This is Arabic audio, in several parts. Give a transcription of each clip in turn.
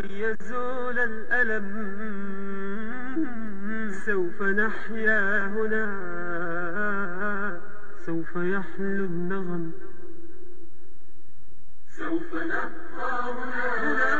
كي يزول الألم. سوف نحيا هنا. سوف يحلو النغم. سوف نبقى هنا.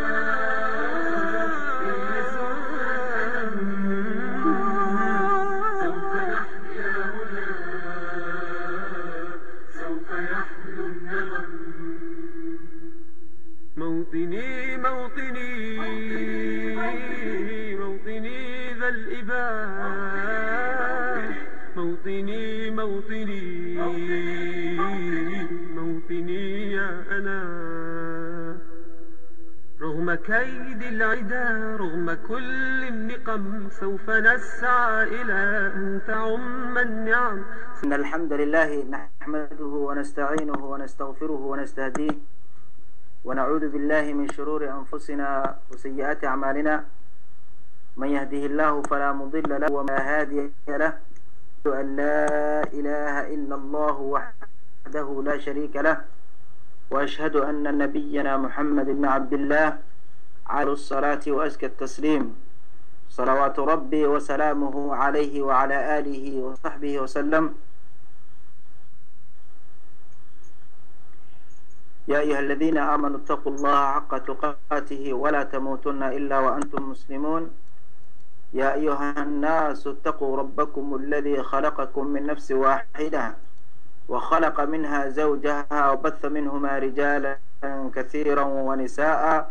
كيد العدا رغم كل النقم سوف نسعى إلى أن تعم النعم. إن الحمد لله نحمده ونستعينه ونستغفره ونستهديه ونعوذ بالله من شرور أنفسنا وسيئات أعمالنا. من يهده الله فلا مضل له وما هادي له أن لا إله إلا الله وحده لا شريك له وأشهد أن نبينا محمد بن عبد الله على الصلاة وأزكى التسليم. صلوات ربي وسلامه عليه وعلى آله وصحبه وسلم. يا أيها الذين آمنوا اتقوا الله حق تقاته ولا تموتن إلا وأنتم مسلمون. يا أيها الناس اتقوا ربكم الذي خلقكم من نفس واحدة وخلق منها زوجها وبث منهما رجالا كثيرا ونساء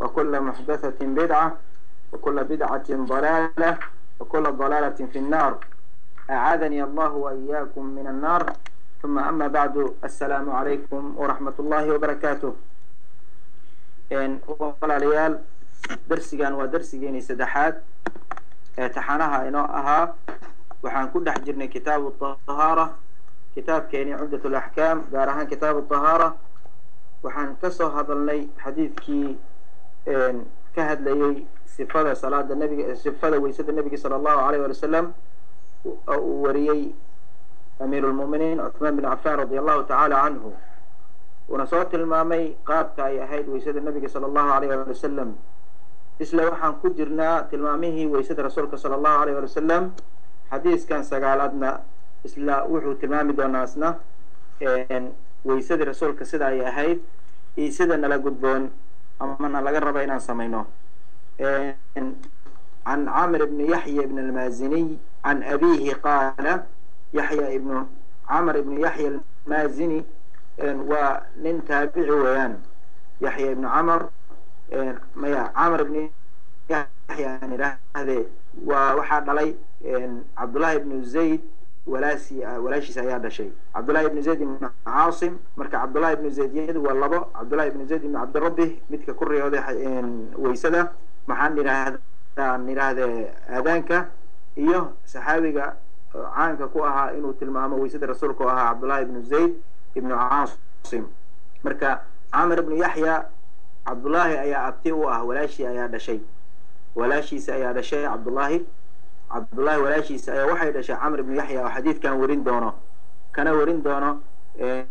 وكل محدثة بدعة وكل بدعة ضلالة وكل ضلالة في النار. أعاذني الله وإياكم من النار. ثم أما بعد السلام عليكم ورحمة الله وبركاته. إن أولا ليال درسيان ودرسيين سدحات تحانها إنوءها وحان كل حجرنا كتاب الطهارة. كتاب كيني عدة الأحكام دارها كتاب الطهارة. وحان كسو هذا اللي حديث كي ka hadlayey sifada salaada nabiga sifada weysada nebiga sala allahu alayh wali wasalam oo uu wariyey amiir lmuminiin cuثmaan bin cafaan radi allahu tacaala canhu uuna soo tilmaamay qaabka ay ahayd weysada nebiga sala allahu alayh ali wasalam isla waxaan ku jirnaa tilmaamihii weysada rasuulka sala allahu alayh ali wasalam xadiiskan sagaalaadna isla wuxuu tilmaami doonaa isna weysadii rasuulka sida ay ahayd iyo sida nala gudboon أما أنا لقى ربينا سمينه عن عامر بن يحيى بن المازني عن أبيه قال يحيى بن عامر بن يحيى المازني وننتابعه ويان يعني. يحيى بن عمر عمر بن يحيى يعني له هذه علي عبد الله بن زيد walaasi walaashiisa ayaa dhashay cabdullahi ibnu zayd ibnu caasim marka cabdullahi ibnu zaydyadu waa labo cabdullahi ibnu zayd ibnu cabdirabbi midka ku riyooday weysada maxaan idhahdaan idhaahdee aadaanka iyo saxaabiga caanka ku ahaa inuu tilmaamo weysada rasuulka oo ahaa cabdullahi ibnu zayd ibnu caasim marka camr ibnu yaxya cabdullaahi ayaa abti u ah walaashii ayaa dhashay walaashiisa ayaa dhashay cabdullaahi عبد الله ولاشيس أي واحد أشى آه، عمرو بن يحيى آه، وحديث كان ورين دونه كان ورين دونه آه،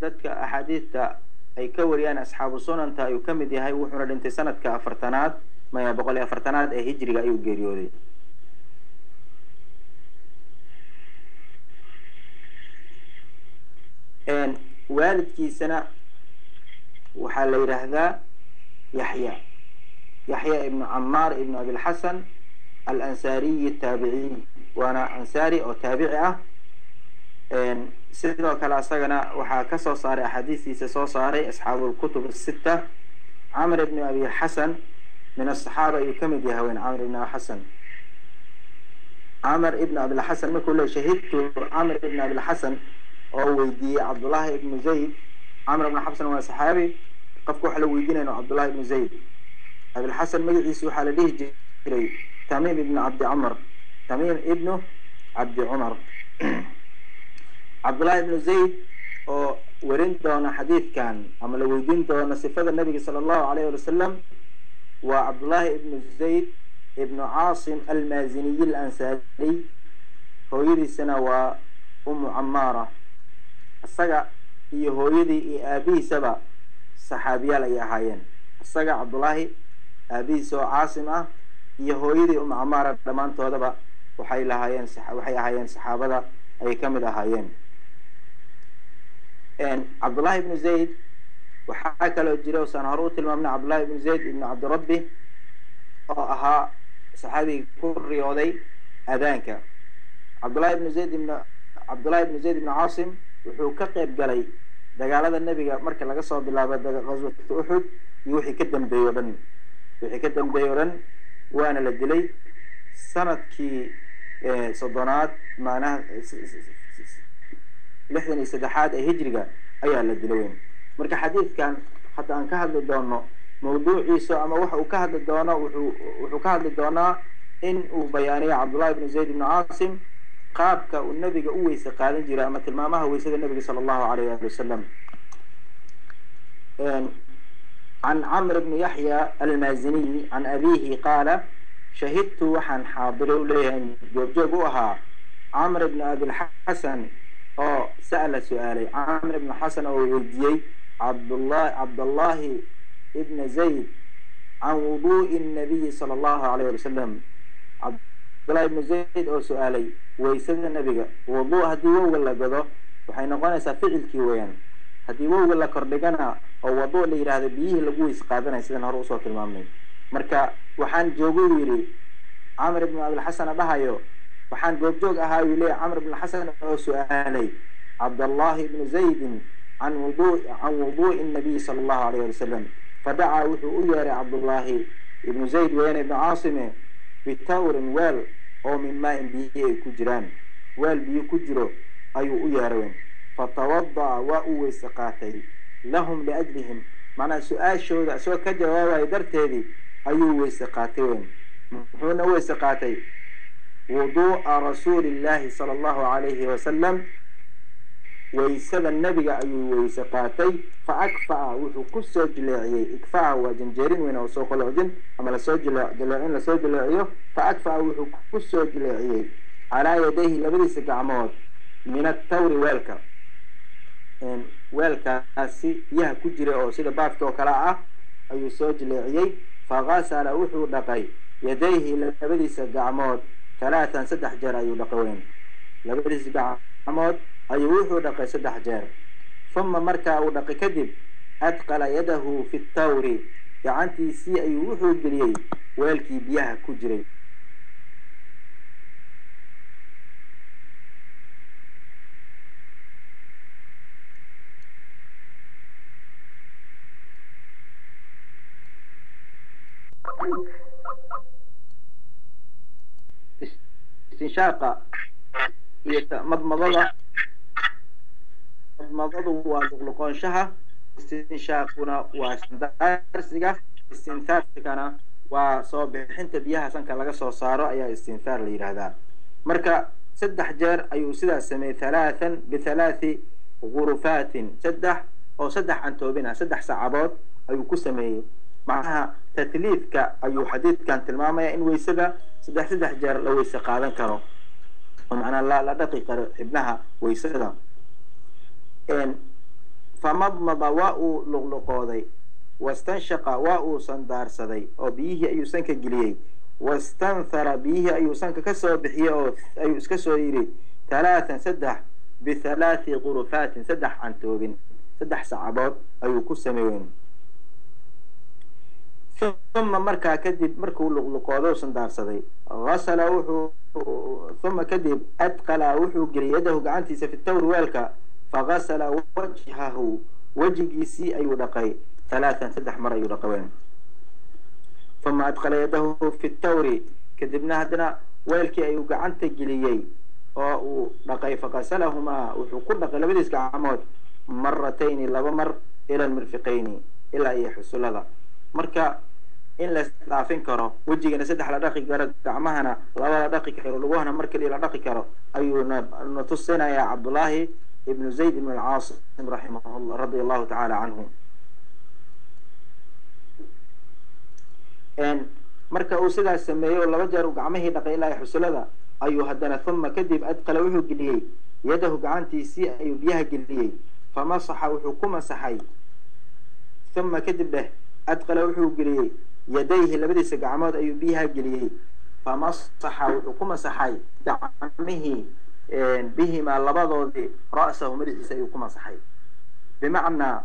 دتك ay ka wariyaan asxaabu sunanta ayuu ka mid yahay wuxuuna dhintay sanadka afartanaad maya boqol iyo afartanaad ee hijriga ayuu geeriyooday waalidkiisana waxaa la yidhaahdaa yaxya yaxya ibnu camaar ibnu abilxasan alansaariyi taabiciy waana ansaari oo taabici ah sidoo kale asagana waxaa ka soo saaray axaadiistiisa soo saaray asxaabulkutub asita camr ibni abi xasan min asaxaaba ayuu ka mid yahay weyn camr ibn abi xasan camr ibn abilxasan markuu le shahidtu camr ibn abilxasan oo weydiiyey cabdullahi ibnu zayd camr ibn xabsan waa saxaabi qofka waxa la weydiinayno cabdullahi ibnu zayd abilxasan magaciisa waxaa la dhihi jiray tamiim ibnu cabdi cumar tamiim ibnu cabdi cumar cabdullahi ibnu zayd oo werin doona xadiidkan ama la weydiin doona sifada nabiga sala allahu alayh ali wasalam waa cabdullahi ibnu zayd ibnu caasim almaaziniyi alansaariy hooyadiisana waa umu camaara isaga iyo hooyadii iyo aabihiisaba saxaabiyaal ay ahaayeen. Isaga cabdullaahi aabihiisa oo caasim ah iyo hooyadii umu camaara dhammaantoodaba waxay lahaayeen waxay ahaayeen saxaabada ayay ka mid ahaayeen إن عبد الله بن زيد وحكى له جريوس عن هاروت المامنة عبد الله بن زيد إن عبد ربي أها صحابي كل رياضي أذانك. عبد الله بن زيد من عبد الله بن زيد بن عاصم وحو كقيب قلي. دقال هذا النبي مركز لقصه بالله غزوة أحد يوحي كدن بيورن. يوحي كدن بيورن وأنا لدلي سنة كي إيه، صدنات معناها لحن إستدحاد هجرقة أيها الدلوين مركا حديث كان حتى أن كهد الدونو موضوع عيسو أما وحا وكهد الدونو وحو كهد الدونو إن وبياني عبد الله بن زيد بن عاصم قاب قابك والنبي قويس قال جرى أما هو ويسد النبي صلى الله عليه وسلم. عن عمر بن يحيى المازني عن أبيه قال شهدت وحن حاضر وليهن جوب جوب عمر بن أبي الحسن سأل سؤالي. عامر بن حسن أو الهدي عبد الله عبد الله ابن زيد عن وضوء النبي صلى الله عليه وسلم. عبد الله ابن زيد أو سؤالي ويسأل النبي وضوء هدي ولا قضاء وحين قال سافعل كيوين هدي ولا كردقنا أو وضوء اللي يراد بيه لقوه يسقاذنا يسيدنا رؤوسه المامنين مركا وحان جوغو يري عامر بن عبد الحسن بهايو وحان قوبجوغ أهايو لي عمر بن الحسن وسؤالي عبد الله بن زيد عن وضوء, عن وضوء النبي صلى الله عليه وسلم فدعا وحو عبد الله بن زيد وين بن عاصم بتور وال أو من ماء بيه كجران وال بيه كجرو أي أيو أياروين فتوضع وأوي سقاتي لهم لأجلهم معنى سؤال شو سؤال كجواب يدرت هذه أيو ويسقاتين هنا ويسقاتي weysada nebiga ayuu weyse qaatay fa akfa'a wuxuu kusoo jileeciyey ikfa'a waa janjeerin weyn oo soo qoloocdin ama lasoo jileecin lasoo jileeciyo fa akfa'a wuxuu kusoo jileeciyey calaa yadayhi labadiisa gacmood min atawri weelka weelkaasi biyaha ku jira oo sida baafka oo kale ah ayuu soo jileeciyey fagasala wuxuu dhaqay yadayhi ثلاثا سدح جير أيو لقوين. لقد سبع عمود أيوه دق سدح جير ثم مركع ودق كذب أتقل يده في التوري يعني سي أيوه قليل ويلكي بيها كجري. إنشاقة مضمضضة مضمضضة وغلقون شها استنشاقنا واستنثارسك استنثارسك أنا وصوب حنت بيها سنك لغا صوصارو أي استنثار لي هذا مركا سدح جير أي سدى سمي ثلاثا بثلاث غرفات سدح أو سدح عن سدح سعبات أي كسمي ah macnaha tatliidka ayuu xadiidkan tilmaamaya in weysada saddex saddex jeer la weyse qaadan karo oo macnaa la la dhaqi karo xibnaha weysada famadmada waa uu luqluqooday wastanshaqa waa uu sandaarsaday oo biyihii ayuu sanka geliyey wastanthara biyihii ayuu sanka kasoo bixiyey oo ayuu iska soo yidhi halaatan saddex bithalaati qurufaatin saddex cantoobin saddex sacabood ayuu ku sameeyen ثم مركا كدب مركو لقادو سندار صدي غسل ثم كدب أدقل وحو قريده قعانتي سفي التور والكا فغسل وجهه وجه إيسي أي ودقي. ثلاثا سدح مرة يلقوين ثم أدخل يده في التور. كدبنا هدنا ويلكي أي وقعنت جليي ودقي فغسلهما وحقول لك لبديس كعمود مرتين لبمر إلى المرفقين إلى أي حسول الله مركا in la isdhaafin karo wejigana saddex la dhaqi karo gacmahana laba la dhaqi karo luguhana mar kaliya la dhaqi karo ayuu na tusinayaa cabdullaahi ibnu zayd ibn alcaasim raximahullah radia allahu tacaala canhu marka uu sidaas sameeyey oo laba jeer uu gacmihii dhaqay ilaa xusulada ayuu haddana uma kadib adqala wuxuu geliyey yadahu gacantiisii ayuu biyaha geliyey famasaxa wuxuu ku masaxay uma kadib dheh adqala wuxuu geliyey يديه لبدي سجعمات أيو بيها جلي فمسح وكما صحي دعمه بهما لبضه رأسه مرد سيو كما صحي بمعنى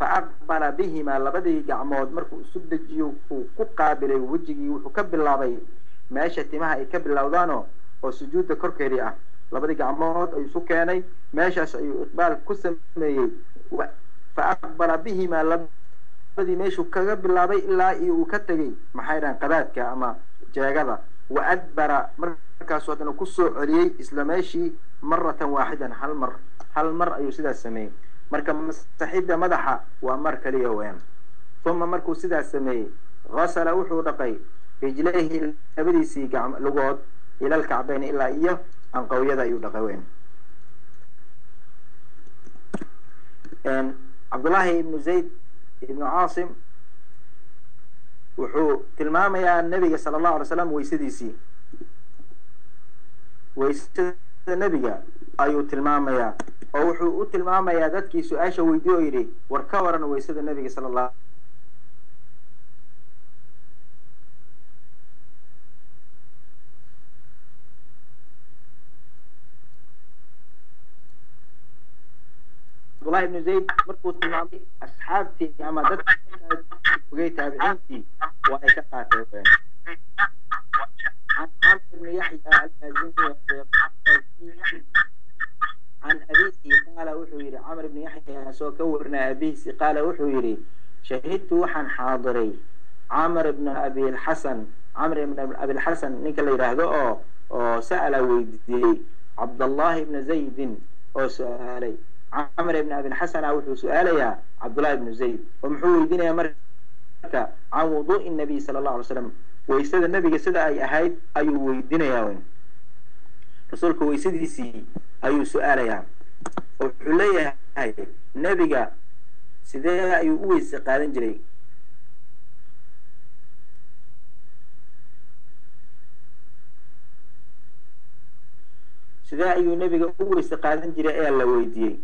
فأقبل بهما لبدي جعمات مركو سدجيو كقابل وجهي وكب لبي ما شتي يكب يكبل لودانه وسجود كركريا لبدي جعمات أيو سكاني ما شاس إقبال كسمي. فأقبل بهما لبدي فدي ماشوا كجب لا بي لا وكتجي محيران قبادك أما جاجدة وأدبر مركز وأنا كص عليه إسلاميشي مرة واحدا هل مر هل مر أيو سيدا السمي مركز مستحيد مدحة ومرك لي وين ثم مركز سيدا السمي غسل وحو رقي رجليه الأبريسي قام لغوت إلى الكعبين إلا إيه أن قوي ذا يدقوين عبد الله بن زيد ابن عاصم وحو تلمام يا النبي صلى الله عليه وسلم ويسدي سي ويسد النبي ايو تلمام يا أو وحو تلمام يا ذاتكي سؤاشا ويدو يري وركورا ويسد النبي صلى الله cabdullahi ibnu zayd markuu tilmaamay asxaabtii ama dadka ogay taabiciintii waa ay ka qaateen عن عمرو بن يحيى المازني عن أبيه قال وحويري عمرو بن يحيى سو كورنا أبيه قال وحويري شهدت وحن حاضري. عمرو بن أبي الحسن عمرو بن أبي الحسن نيك اللي يراهدو سأل ويدي عبد الله بن زيد أو سؤالي. أبي الحسن وحو سؤالي يا عبد الله بن زيد ومحو يدينا يا مركة عن وضوء النبي صلى الله عليه وسلم waysada nebiga sida ay ahayd ayuu weydinayaa wn rasuulka waysadiisii ayuu su-aalayaa oo wuxuu leeyahay nebiga sidee ayuu u weyse qaadan jiray sidee ayuu nebiga u weyse qaadan jiray ayaa la weydiiyey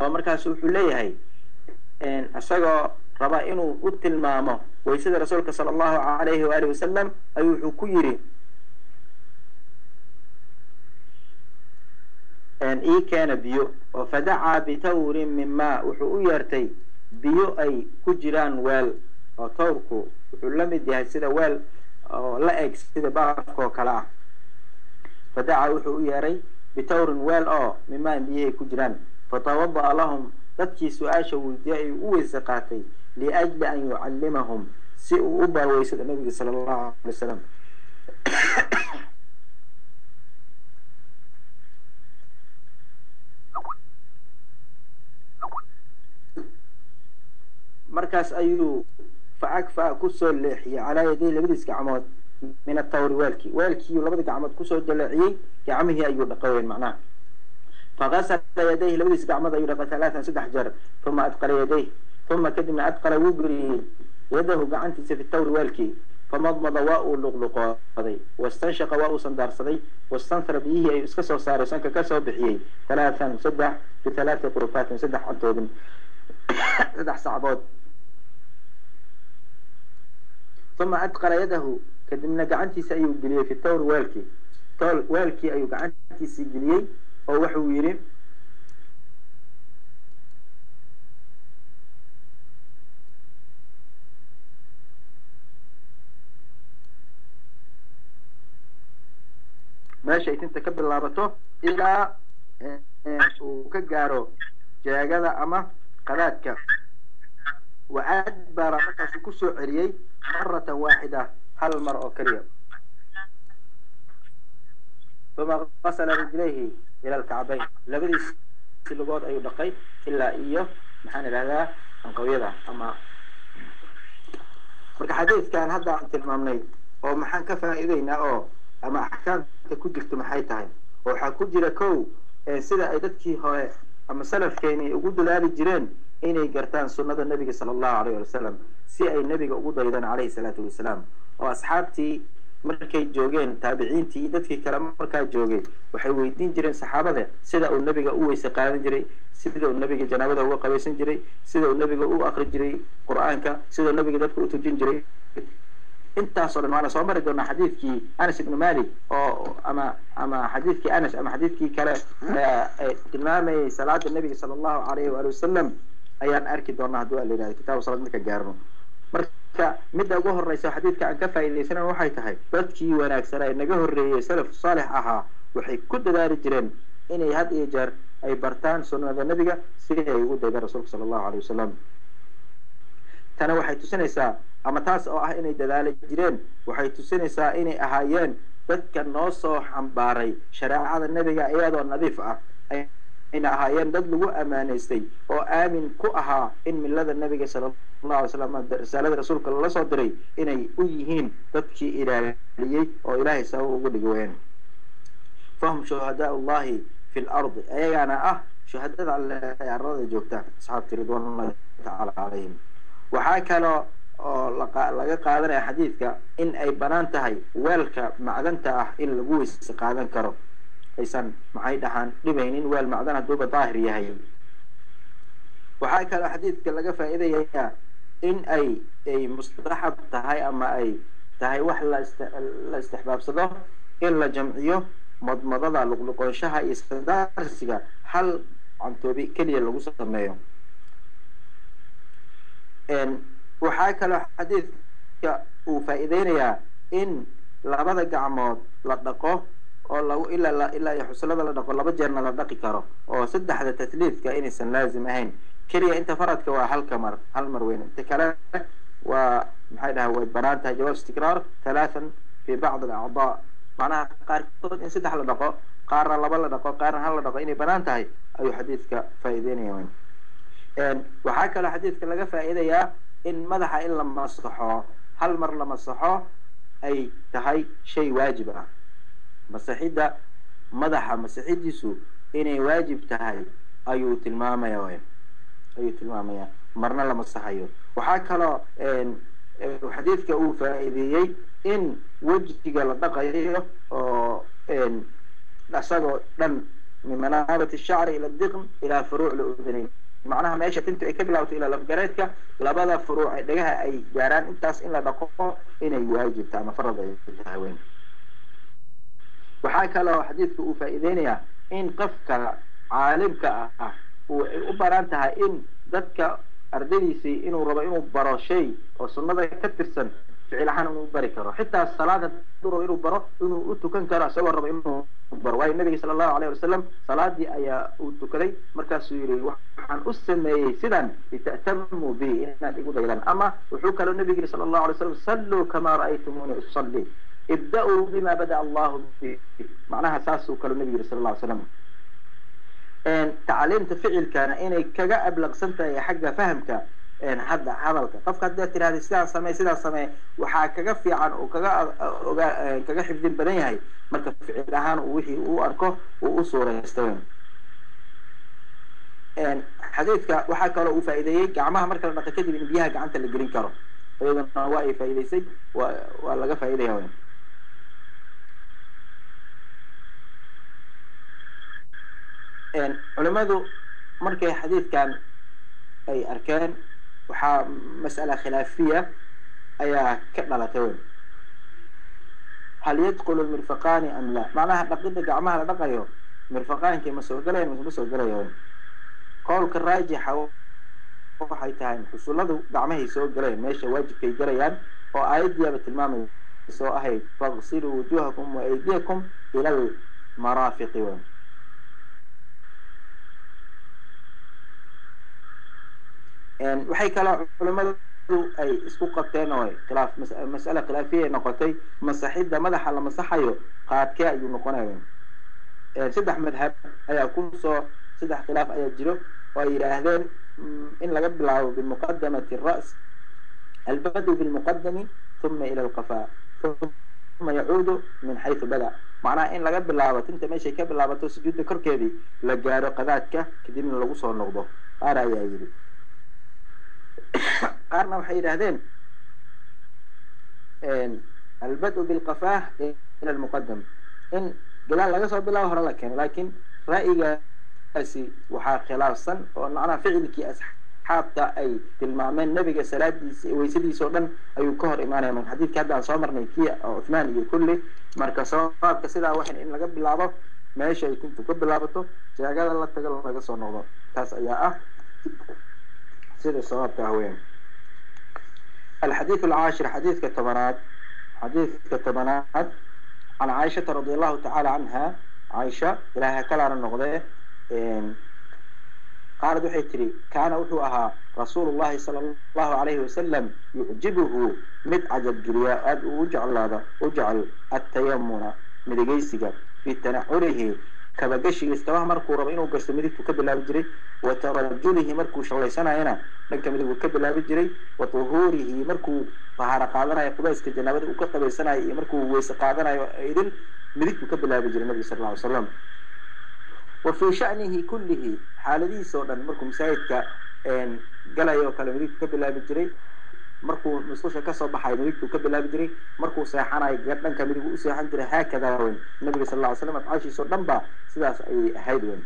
oo markaasu wuxuu leeyahay isagoo raba inuu u tilmaamo waysada rasuulka sala allahu alayhi waali wasalam ayuu wuxuu ku yidhi ii keena biyo oo fadacaa bitawrin min maa wuxuu u yeertay biyo ay ku jiraan weel oo tawrku wuxuu la mid yahay sida weel oo la eg sida baafka oo kale ah. Fadacaa wuxuu u yeeray bitawrin weel oo min maa biyahay ku jiraan فتوضع لهم. تبكي سؤاشة ودعي ويزقاتي لأجل أن يعلمهم. سئ أبا ويسد النبي صلى الله عليه وسلم. مركز أيو. فأك كسر اللحية على يدي لبديس كعمود. من التوري والكي. والكي لبديس كعمود. كسو اللحية كعمه أيو بقوين معناه فغسل يديه لو يسبع مضى يلقى ثلاثا سد حجر ثم أدقل يديه ثم كدم أدقل وقري يده قعنت في التور والكي فمضمض واء اللغلق واستنشق واء صندار صدي واستنثر به يسكسو صار سنك كسو بحيي ثلاثا في ثلاثة قروفات سدح عطوب سدح صعبات. ثم أدقل يده كدمنا قعنتي سأيو قليه في التور والكي. قال والكي أيو قعنتي سيقليه وحو يري ماشي انت كبر لابطو إلى وكجارو جاغدا اما قلادك وادبر مكاسو كسو عريي مرة واحدة هل المرء كريم ثم غسل رجليه إلى الكعبين. لبدي سلوغات أي بقي إلا إيه محان الهلا أن قويضا أما مرك حديث كان هذا عن تلمامني أو محان كفا إذينا أو أما أحكام تكود لك محايتاي أو لك لكو سيدا أيدتك هاي. أما سلف كيني أقود لالي جرين إني قرتان سنة النبي صلى الله عليه وسلم. سي أي النبي أقود أيضا عليه الصلاة والسلام. وأصحابتي markay joogeen taabiciintii dadkii kale markaa joogay waxay weydiin jireen saxaabada sida uu nebiga u weyse qaadan jiray sida uu nebiga janaabada uga qabaysan jiray sida uu nebiga u akri jiray qur-aanka sida uu nebiga dadka u tujin jiray intaasoo dhan waana soo mari doonaa xadiidkii anas ibnu malik oo ama ama xadiidkii anas ama xadiidkii kale tilmaamayay salaada nebiga sala allahu alayhi waali wasalam ayaan arki doonaa hadduu la yidhahdo kitaabu salaad marka gaarno marka midda ugu horeysa xadiidka aan ka faa'iidaysanan waxay tahay dadkii wanaagsanaa ee naga horreeyey salaf saalix ahaa waxay ku dadaali jireen inay had iyo jeer ay bartaan sunnada nebiga si ay ugu daydaan rasuulka sala allahu alayh wasalam tana waxay tusinaysaa ama taas oo ah inay dadaali jireen waxay tusinaysaa inay ahaayeen dadka noo soo xambaaray shareecada nebiga iyadoo nadiif ah ayna ahaayeen dad lagu ammaanaystay oo aamin ku ahaa in millada nebiga sala allahu alay slam risaalada rasuulka lala soo diray inay u yihiin dadkii ilaaliyey oo ilaahay sabab ugu dhigi ween fahum shuhadaa llahi fi lardi ayagaana ah shuhadada alle ee arlada joogta asxaabti ridwan ullahi tacaala calayhim waxaa kaloo oo laga qaadanaya xadiidka in ay banaan tahay weelka macdanta ah in lagu weyse qaadan karo aysan maxay dhahaan dhibaynin weel macdan hadduuba daahir yahay. Waxaa kaloo xadiidka laga faa'iidayaa in ay ay mustaxab tahay ama ay tahay wax la istixbaabsado in la jamciyo madmadada luqluqoonshaha iyo sadaarsiga hal cantoobi keliya lagu sameeyo. Waxaa kaloo xadiidka uu faa'iideynayaa in labada gacmood la dhaqo oo lagu ilaa ilaa iyo xuslada la dhaqo laba jeerna la dhaqi karo oo saddexda tatliidka inaysan laazim ahayn keliya inta faradka waa halka mar hal mar weyn inta kale waa maxay dhaha way banaan tahay jawaab istikraar talaatan fi bacd alacdaa macnaha qaarkood in saddex la dhaqo qaarna laba la dhaqo qaarna hal la dhaqo inay banaan tahay ayuu xadiidka faa'iideynaya weyn waxaa kaloo xadiidka laga faa'iidayaa in madaxa in la masaxo hal mar la masaxo ay tahay shay waajib ah مسيحيدا مسحيدة مسيحيديسو إن واجب تهاي. أيو تلماما يا وين؟ أيو تلماما يا مرنا لما صحيو. وحاك هلا إن وحديث كأوفا إذي إن وجهك لدقا يهيو إن لأساقو لن من منابة الشعر إلى الدقن إلى فروع الأذنين. معناها ما يشت انت اكبل أو تيلا لفقريتك لبدا فروع لها أي جاران. إنتاس ان لدقوه ان يواجب تاما فرض إيه وين وحاكى له حديث سؤوفة إذنية إن قفك عالمك وبرانتها إن ذاتك أرديسي إنه ربا إنه براه شيء وصلنا ذا كترسن فعلا حانا مباركة حتى الصلاة تدور إنه براه إنه أتوكن كرا سوى ربعين إنه براه النبي صلى الله عليه وسلم صلاة دي أيا أتوكذي مركز سويري وحان أسن سيدا لتأتموا به إنه أما وحوك النبي صلى الله عليه وسلم صلوا كما رأيتموني أصلي. ابدأوا بما بدأ الله به. معناها ساسو قال النبي صلى الله عليه وسلم. إن تعلمت فعل كان ان كجا أبلغ سنت يا حق فهمك. إن حد حضرك قف قد ترى هذه الساعة سمي سلا سمي وحا كغا في عن أو كغا كغا حفظ بني هي فعل اهان أو وحي أو اركو أو سورهستان إن حديثك وحا كلو فائديه جعمها مرك لدقه كدي بيها جعنت لجرين كرو أيضا واي فائديه سي ولا غا فائديه wen culimadu markay xadiidkan ay arkeen waxaa mas'ala khilaafiya ayaa ka dhalatay weyn hal yadkulu lmirfaqaani am la macnaha dhaqida gacmaha la dhaqayo mirfaqaankii ma soo galayan ma soo galaya weyn qowlka raajixa waxay tahay xusulladu gacmahay soo galayaan meesha waajibkay galayaan oo aayaddiiaba tilmaamay soo ahayd faqsiluu wujuhakum wa aydiyakum ila maraafiqi weyn waxay kaloo culimadu ay isku qabteen oo khilaaf mas'ale khilaafiya ay noqotay masaxidda madaxa la masaxayo qaadkee ayuu noqonaya saddex madhab ayaa kusoo saddex khilaaf ayaa jiro oo ay yidhaahdeen in laga bilaabo bimuqadamati الra's albadu bilmuqadami uma ila alqafa uma yacuudu min xayثu bada macnaha in laga bilaabo tinta meeshay ka bilaabato sujuudda korkeedii la gaaro qadaadka kadibna lagu soo noqdo qaar ayaa yidhi قارنا وحي هذين البدء بالقفاه إلى المقدم. إن قال لا يصعب الله هرلا لكن لكن رأيي أسي وحا خلاصا فعل كي أسح حتى أي تلمامين نبيك سلاد ويسدي سودان أي كهر إيمانا من حديث كذا عن صامر نيكية أو عثمان يقول لي مركز صواب كسيدا واحد إن لقب اللعبة ماشي يكون في قبل لعبته جاء قال الله تقل لقصة نوضة تاس أياه سيد الصلاة تهوين الحديث العاشر حديث كتبنات حديث كتبنات عن عائشة رضي الله تعالى عنها. عائشة إلهها كلار النغضة قال دحيتري كان أحوها رسول الله صلى الله عليه وسلم يعجبه مد عجب جرياء. وجعل هذا وجعل التيمون مدقيسك في تنعره كبا قشي يستواه مركو رمينه وقشت مدك وكب الله بجري وترجله مركو شغليسانا هنا. لك مدك وكب الله بجري وطهوره مركو فهار قادنا يقبس كجنابات وكب السنة مركو ويس قادنا يدل مدك وكب الله بجري صلى الله عليه وسلم. وفي شأنه كله حال ذي سؤال مركو مساعدك إن markuu musqusha kasoo baxayo midigtuu ka bilaabi jiray markuu seexanayo dhanka midigu u seexan jiray haakada weyn nabiga sal lla ly slam afcaashiisa o dhan ba sidaas ayay ahayd weyn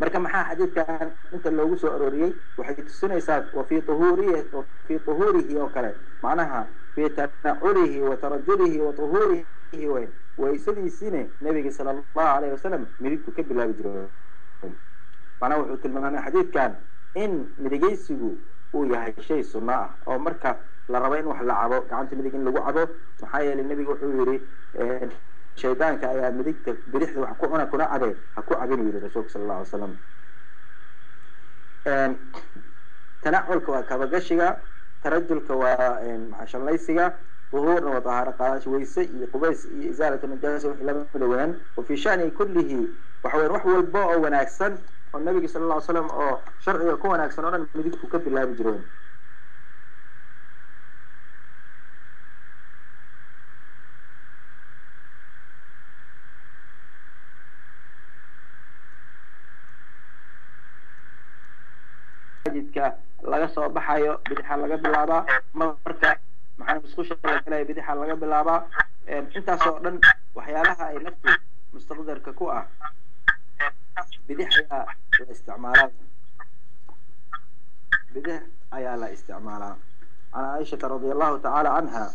marka maxaa xadiidkan inta loogu soo arooriyey waxay tusinaysaa wafii uhurihi wafii tuhuurihi oo kale macnaha fii tanaculihi wa tarajulihi wa tuhuurihi weyn waysadiisine nabiga sala allahu alayh wasalam midigtuu ka bilaabi jiray macnaha wuxuu tilmaamay xadiidkan in midigaysigu uu yahay shay sunno ah oo marka la rabo in wax la cabo gacanta midig in lagu cabo maxaa yeelay nebiga wuxuu yihi shaydaanka ayaa midigta bidixda wax ku cuna kuna cabe ha ku cabin u yihi rasuulka sala alla alay slam tanaculka waa kabagashiga tarajulka waa shallaysiga duhuurna waa dahaaro qaadasho weyse iyo qubays iyo isaalatu najaasa wixii lamida weyan wa fii oo nabiga sala alla ly slam oo sharciga ku wanaagsan oo dhan midigtuu ka bilaabi jireen laga soo baxayo bidixa laga bilaabaa marka maxaa musqusha la galayo bidixa laga bilaabaa intaas oo dhan waxyaalaha ay naftu mustaqdarka ku ah بدحيا الاستعمار بدح أيالا استعمارا عن عائشة رضي الله تعالى عنها.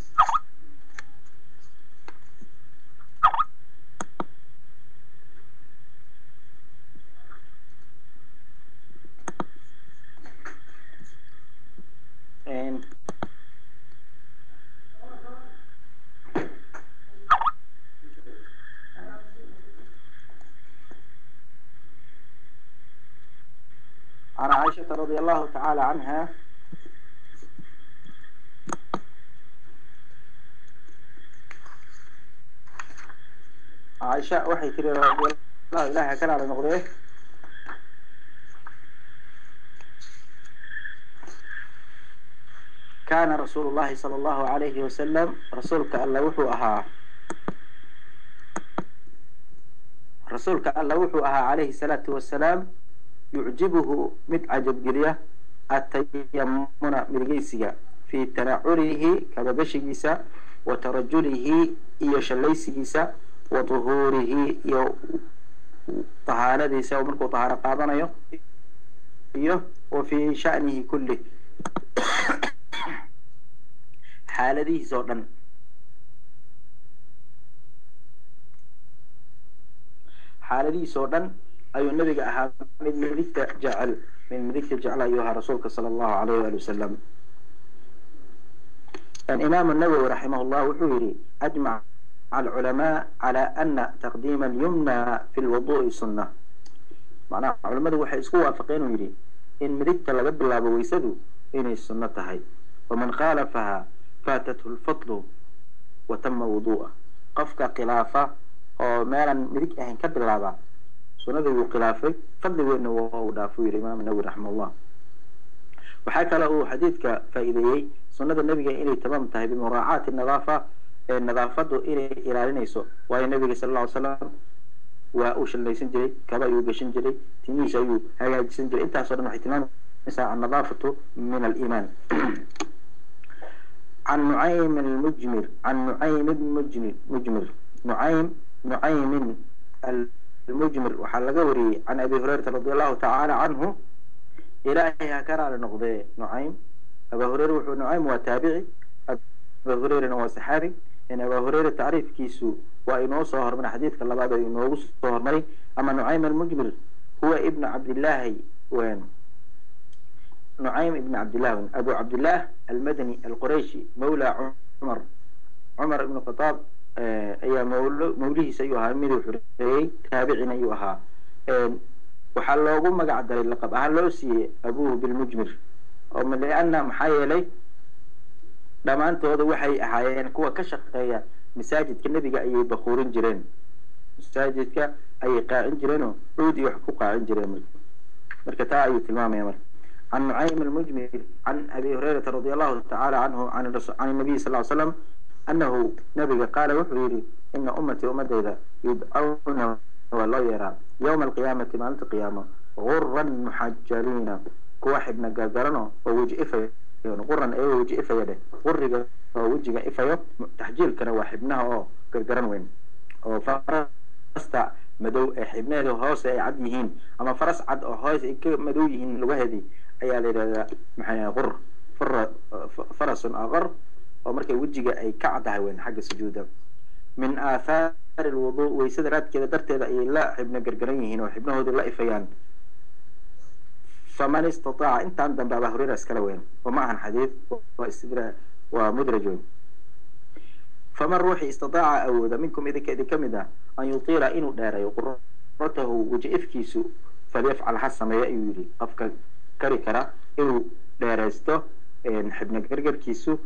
عائشة رضي الله تعالى عنها. عائشة waxay tiri رضي الله إلهي كان على نقضيه كان رسول الله صلى الله عليه وسلم رسولك الله وحو أها. رسولك الله وحو أها عليه الصلاة والسلام. Yucjibuhu mid cajabgeliya atayamuna mirgeysiga fii tanaculihi kabagashigiisa wa tarajulihi iyo shallaysigiisa wa tuhuurihi iyo tahaaradiisa oo markuu tahaaro qaadanayo iyo wa fii sha'nihi kulli xaaladihiis ايو النبي احا من مريك جعل من مريك جعل أيها رسولك صلى الله عليه وآله وسلم. ان امام النووي رحمه الله وحيري أجمع العلماء على أن تقديم اليمنى في الوضوء سنة. معنى علماء ذو هو وافقين ويري إن مريك لقب الله بويسدو ان السنة هاي ومن خالفها فاتته الفضل وتم وضوءه. قفك قلافة أو مالا مريك اهن كبر الله سنة وخلافه فضل وين وهو دافو الإمام النووي رحمه الله. وحكى له حديثك فإذا سنة النبي إلي تمام تهب مراعاة النظافة إيه النظافة إلي إلى لنيسو وهي النبي صلى الله عليه وسلم وأوش اللي سنجري كبا يوجا سنجري تنيسا يو هاي سنجري. إنتا صدنا احتمام نساء النظافة من الإيمان. عن نعيم المجمل عن نعيم المجمل مجمر. نعيم نعيم مجمر نعيم نعيم المجمر وحلق وري عن أبي هريرة رضي الله تعالى عنه إلهي هكذا على نقضي نعيم. أبا هريرة وحو نعيم وتابعي أبا هريرة وصحابي إن أبا هريرة تعريف كيسو وإنه صهر من حديث كلا بعد إنه صهر مري. أما نعيم المجمر هو ابن عبد الله وين؟ نعيم ابن عبد الله أبو عبد الله المدني القريشي مولى عمر. عمر بن الخطاب أي مولى موليه سيوها ميدو حريي تابعين أيها waxaa loogu magac daray laqab ahaan loo siiyey abuuhu bilmujmir oo lianna maxaa yeelay dhammaantooda waxay ahaayeen kuwa ka shaqeeya masaajidka nebiga ayay bakuurin jireen masaajidka ayay qaacin jireenoo cuud iyo wax ku qaacin jireen marka marka taa ayuu tilmaamaya marka عن نعيم المجمر عن أبي هريرة رضي الله تعالى عنه عن, عن النبي صلى الله عليه وسلم أنه نبي قال وحيري إن أمتي أمتي يدعون والله يرى. يوم القيامة مالت القيامة غرا محجلين. كواحد نقدرنا ووجه إفا غرا أي وجه إفا يده غرق ووجه إفا تحجيل كان واحدنا أو قدرن وين. أو فرستا مدو حبنا له هوس أي عد يهين أما فرس عد أو هوس مدو يهين الوهدي أي لذا محيا غر. فر فرس أغر. أو مركي وجه أي كعدها وين حق سجوده من آثار الوضوء ويسد راد كذا درتيدا أي لا حبنا قرقرين وحبنا هذا لا إفيان فمن استطاع انت عند بابا هريرة اسكالوين ومعها حديث واستدراء ومدرج فمن روحي استطاع أو إذا منكم إذا كإذا كمدا أن يطير إنه دار يقرته وجئف كيسو فليفعل حسن ما يأيولي قفك كريكرا إنه إن حبنا قرقر كيسو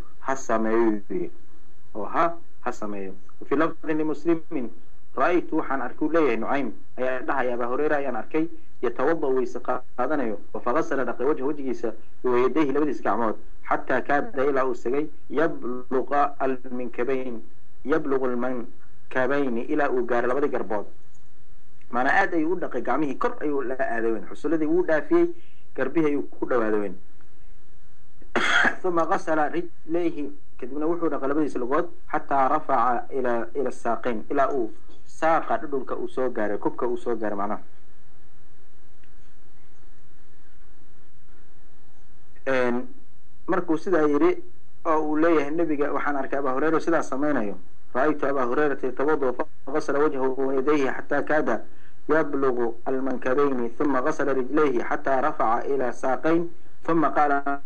وها حسن ما يأيولي وفي لفظ لمسلم رأيت وحن أركو ليه نعيم. أي أدها يا أبا هريرة أي أركي يتوضأ ويسقادنا وفغسل دقي وجه وجهيسا ويديه لبديس كعمود. حتى كاد إلى أسجي يبلغ المنكبين يبلغ المنكبين إلى أوجار لبدي قرباد ما أنا آد يقول دقي قامه كر أيو لا آذوين حصل الذي يقول في قربه يقول آذوين ثم غسل رجليه كدبنا وحونا غلبه سلقوت حتى رفع إلى إلى الساقين. إلى أوف. ساق ردون كأسو غار كوب كأسو غار معنا. إن مركو سيدا يري أو ليه النبي وحان أركا أبا هريرة سيدا سمينا يوم رأيت أبا هريرة يتوضو فغسل وجهه ويديه حتى كاد يبلغ المنكبين ثم غسل رجليه حتى رفع إلى ساقين ثم قال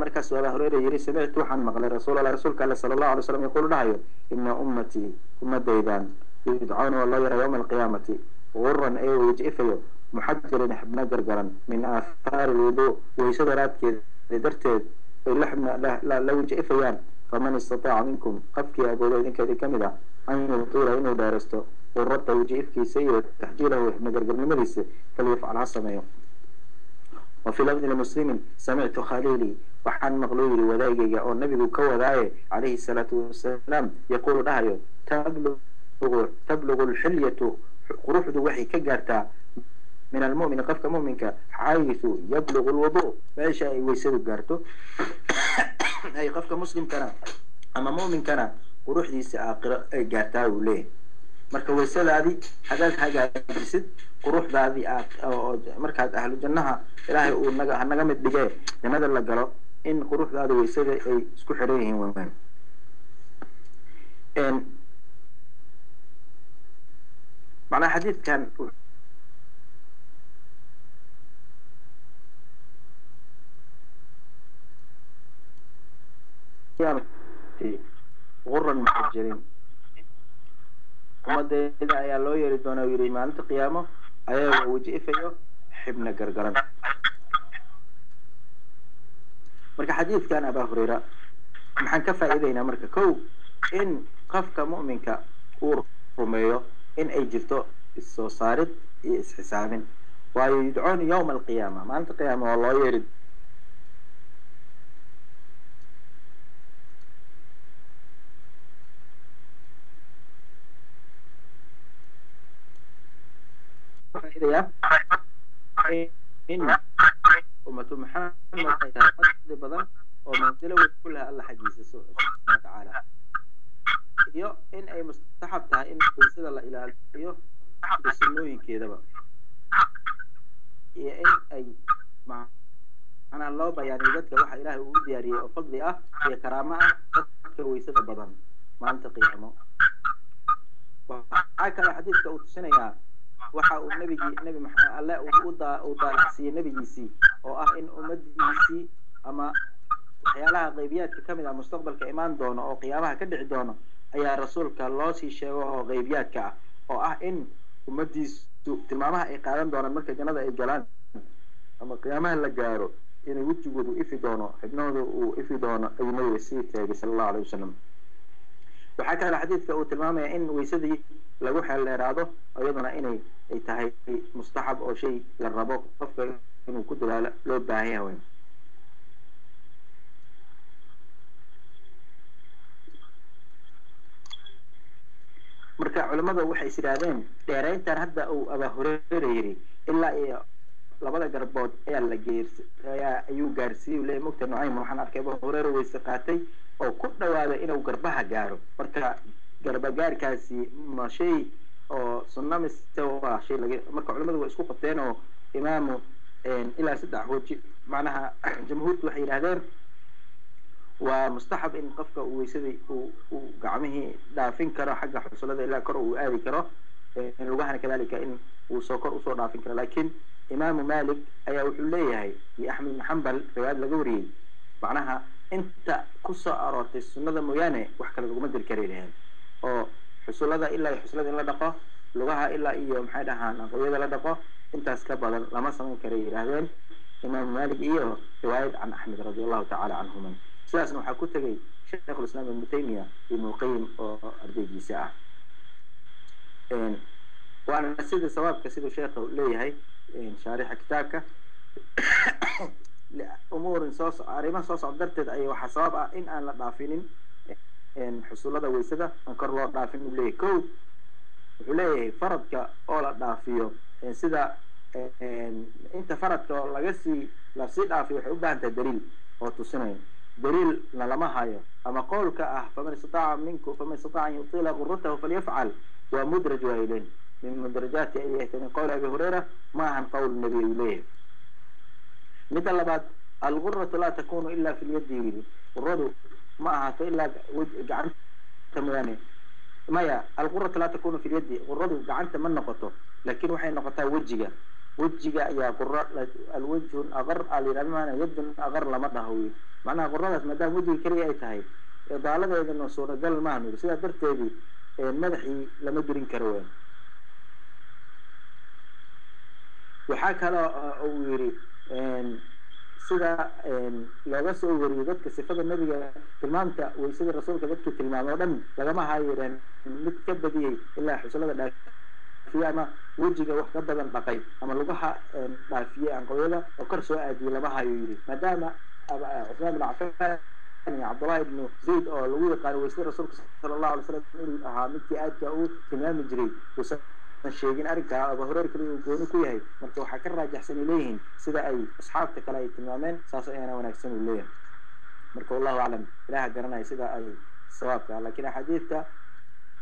markaasuu abaa hureyra yidhi samictu waxaan maqlay rasuul allah rasuulka alle sala allahu alay slam yaquulu dhahayo ina ummatii ummadaydan yudcauna waa loo yara yowma alqiyaamati guran ee wej'ifayo muxajirin xibna gargaran min aathaari lwuduu waysada raadkeeda darteed ay la xibna la weja'ifayaan faman istataaca minkum qofkii agoodo idinkeedii ka mid ah an yutiila inuu dheeraysto qurata weja'ifkiisa iyo taxjiilahu xibna gargarnimadiisa falyafcal ha sameeyo وفي لفظ لمسلم سمعت خليلي وحن مغلولي وذايقي أو النبي كوذاي عليه الصلاة والسلام يقول دهيو تبلغ تبلغ الحلية قروح دو وحي كجرتا من المؤمن قفك مؤمنك حيث يبلغ الوضوء. ما شاء ويسد جارتو. أي قفك مسلم كان أما مؤمن كان قروح دي سآقر جارتا وليه. Marka waysadaadii hadaad hagaajisid quruxdaadii aad markaad ahlu jannaha ilaahay uu naga hanaga mid dhigee jannada la galo in quruxdaada waysada ay isku xidhan yihiin waan macnaha xadiidkan غرا محجرين ummadeyda ayaa loo yeeri doonaa yidhi maalinta qiyaamo ayagoo weji ifayo xibna gargaran marka xadiidkan abaa hureyra maxaan ka faa'iidaynaa marka kow in qofka mu'minka uu rumeeyo in ay jirto issoo saarid iyo isxisaabin waayo yudcoon yawma alqiyaama maalinta qiyaama waa loo yeeri tahay fadli badan oo manzilo weyn ku laha alla xaggiisa subxaana watacaala iyo in ay mustaxab tahay in waysada la ilaaliyo iyo sunnooyinkeedaba iyo in ay macnaa loo bayaaniyo dadka waxa ilaahay uu u diyaariyey oo fadli ah iyo karaamo ah dadka waysada badan maalinta qiyaamo waxaa kale xadiidka uu tusinayaa waxa uu nabigii nabi maxamed alle uu daalacsiiyey nebigiisii oo ah in ummadiisii ama waxyaalaha qaybiyaadka ka mid ah mustaqbalka imaan doono oo qiyaabaha ka dhici doono ayaa rasuulka loo sii sheego oo qaybiyaadka ah oo ah in ummadiisu tilmaamaha ay qaadan doonaan marka jannada ay galaan ama qiyaamaha la gaaro inay wejigoodu ifi doono xibnahooda uu ifi doono ayuu nabiga sii teegay sala allahu alayh wasalam waxaa kale xadiidka uu tilmaamaya in waysadii lagu xeel dheeraado iyaduna inay ay tahay mustaxab oo shay la rabo qofka inuu ku dadaalo loo baahan yahay marka culimmadu waxay is yidhaahdeen dheerayntan hadda uu abaa hureera yidhi ilaa iyo labada garbood ayaa la geers ayaa ayuu gaarsiiyey leeyahy mugta nucaym waxaan arkay abaa hureera weyse qaatay أو كنا وراء إنه قربها جارو مركا قرب جار كاسي ما شيء أو صنم استوى شيء لقي مركا علماء هو إسكو قطين أو إمامه إن إلى سدع هو شيء معناها جمهور الوحيد هذا ومستحب إن قفك ويسدي وقعمه دافين كرا حق حصل هذا إلا كرا وآذي كرا إن وجهنا كذلك إن وسكر وصور دافين كرا لكن إمام مالك أيه وحليه هاي لأحمد محمد رواد لجوري معناها inta ku soo aroortay sunnada mooyaane wax kale laguma diri kari lahayn oo xusulada ilaa iyo xusulada in la dhaqo lugaha ilaa iyo maxay dhahaan aqoyada la dhaqo intaas ka badan lama samayn karay yidhaahdeen imaamu malik iyo riwaayad can axmed radi allahu tacala canhuma. Sidaasna waxaa ku tegay sheikhulislaam ibnu taymiya ibnulqayim oo ardaygiisa ah. Waana sida sawaabka siduu sheekha leeyahay shaarixa kitaabka darteed ay waxaa sabab ah in aan la dhaafinin xusulada waysada aan kor loo dhaafin uu leeyahay ko wuxuu leeyahay faradka oo la dhaafiyo sida inta faradka oo laga sii lasii dhaafiyo waxay u baahan tahay daliil oo tusinaya daliilna lama hayo ama qowlka ah faman istataaca minku faman istataaca an yutila guratahu falyafcal waa mudraj waa ilen min mudrajaati ay yahay min qowl abi hurayra ma ahan qowl nabi uu leeyahay مثل بعد الغرة لا تكون إلا في اليد يريد الرضو معها فإلا جعل تمواني مايا الغرة لا تكون في اليد الرضو جعل تمن نقطه لكن وحين نقطة وجيه وجيه يا قرر الوجه أغر على رمان يد أغر لما تهوي. معنى قرر لما ده وجيه كريه أي تهي. إذا إذا نصور قال ما هنو. سيدا درتي بي إيه، مدحي لما درين كروين. وحاك هلا آه، أويري sida looga soo wariyo dadka sifada nebiga tilmaamta waysada rasuulka dadkii tilmaamay o dhan lagama haayireen mid ka badiyey ilaa xusulada dhaafiye ama wejiga wax ka badan dhaqay ama lugaha dhaafiyey anqoyada oo kor soo aadiyey lama hayo yidhi maadaama cusmaan bin cafaan iyo cabdullahi ibnu zayd oo lagu yaqaano waysada rasuulka sala allahu alay slam inuu ahaa midkii aadka uu tilmaami jiray sheegin arrinkaa aba horeer kaliya gooni ku yahay marka waxaa ka raajaxsan ay leeyihiin sida ay asxaabta kale ay tilmaameen saas ayaana wanaagsan uu leeyahay marka wallahu aclam ilaha garanaya sida ay sawaabka lakin axaadiidka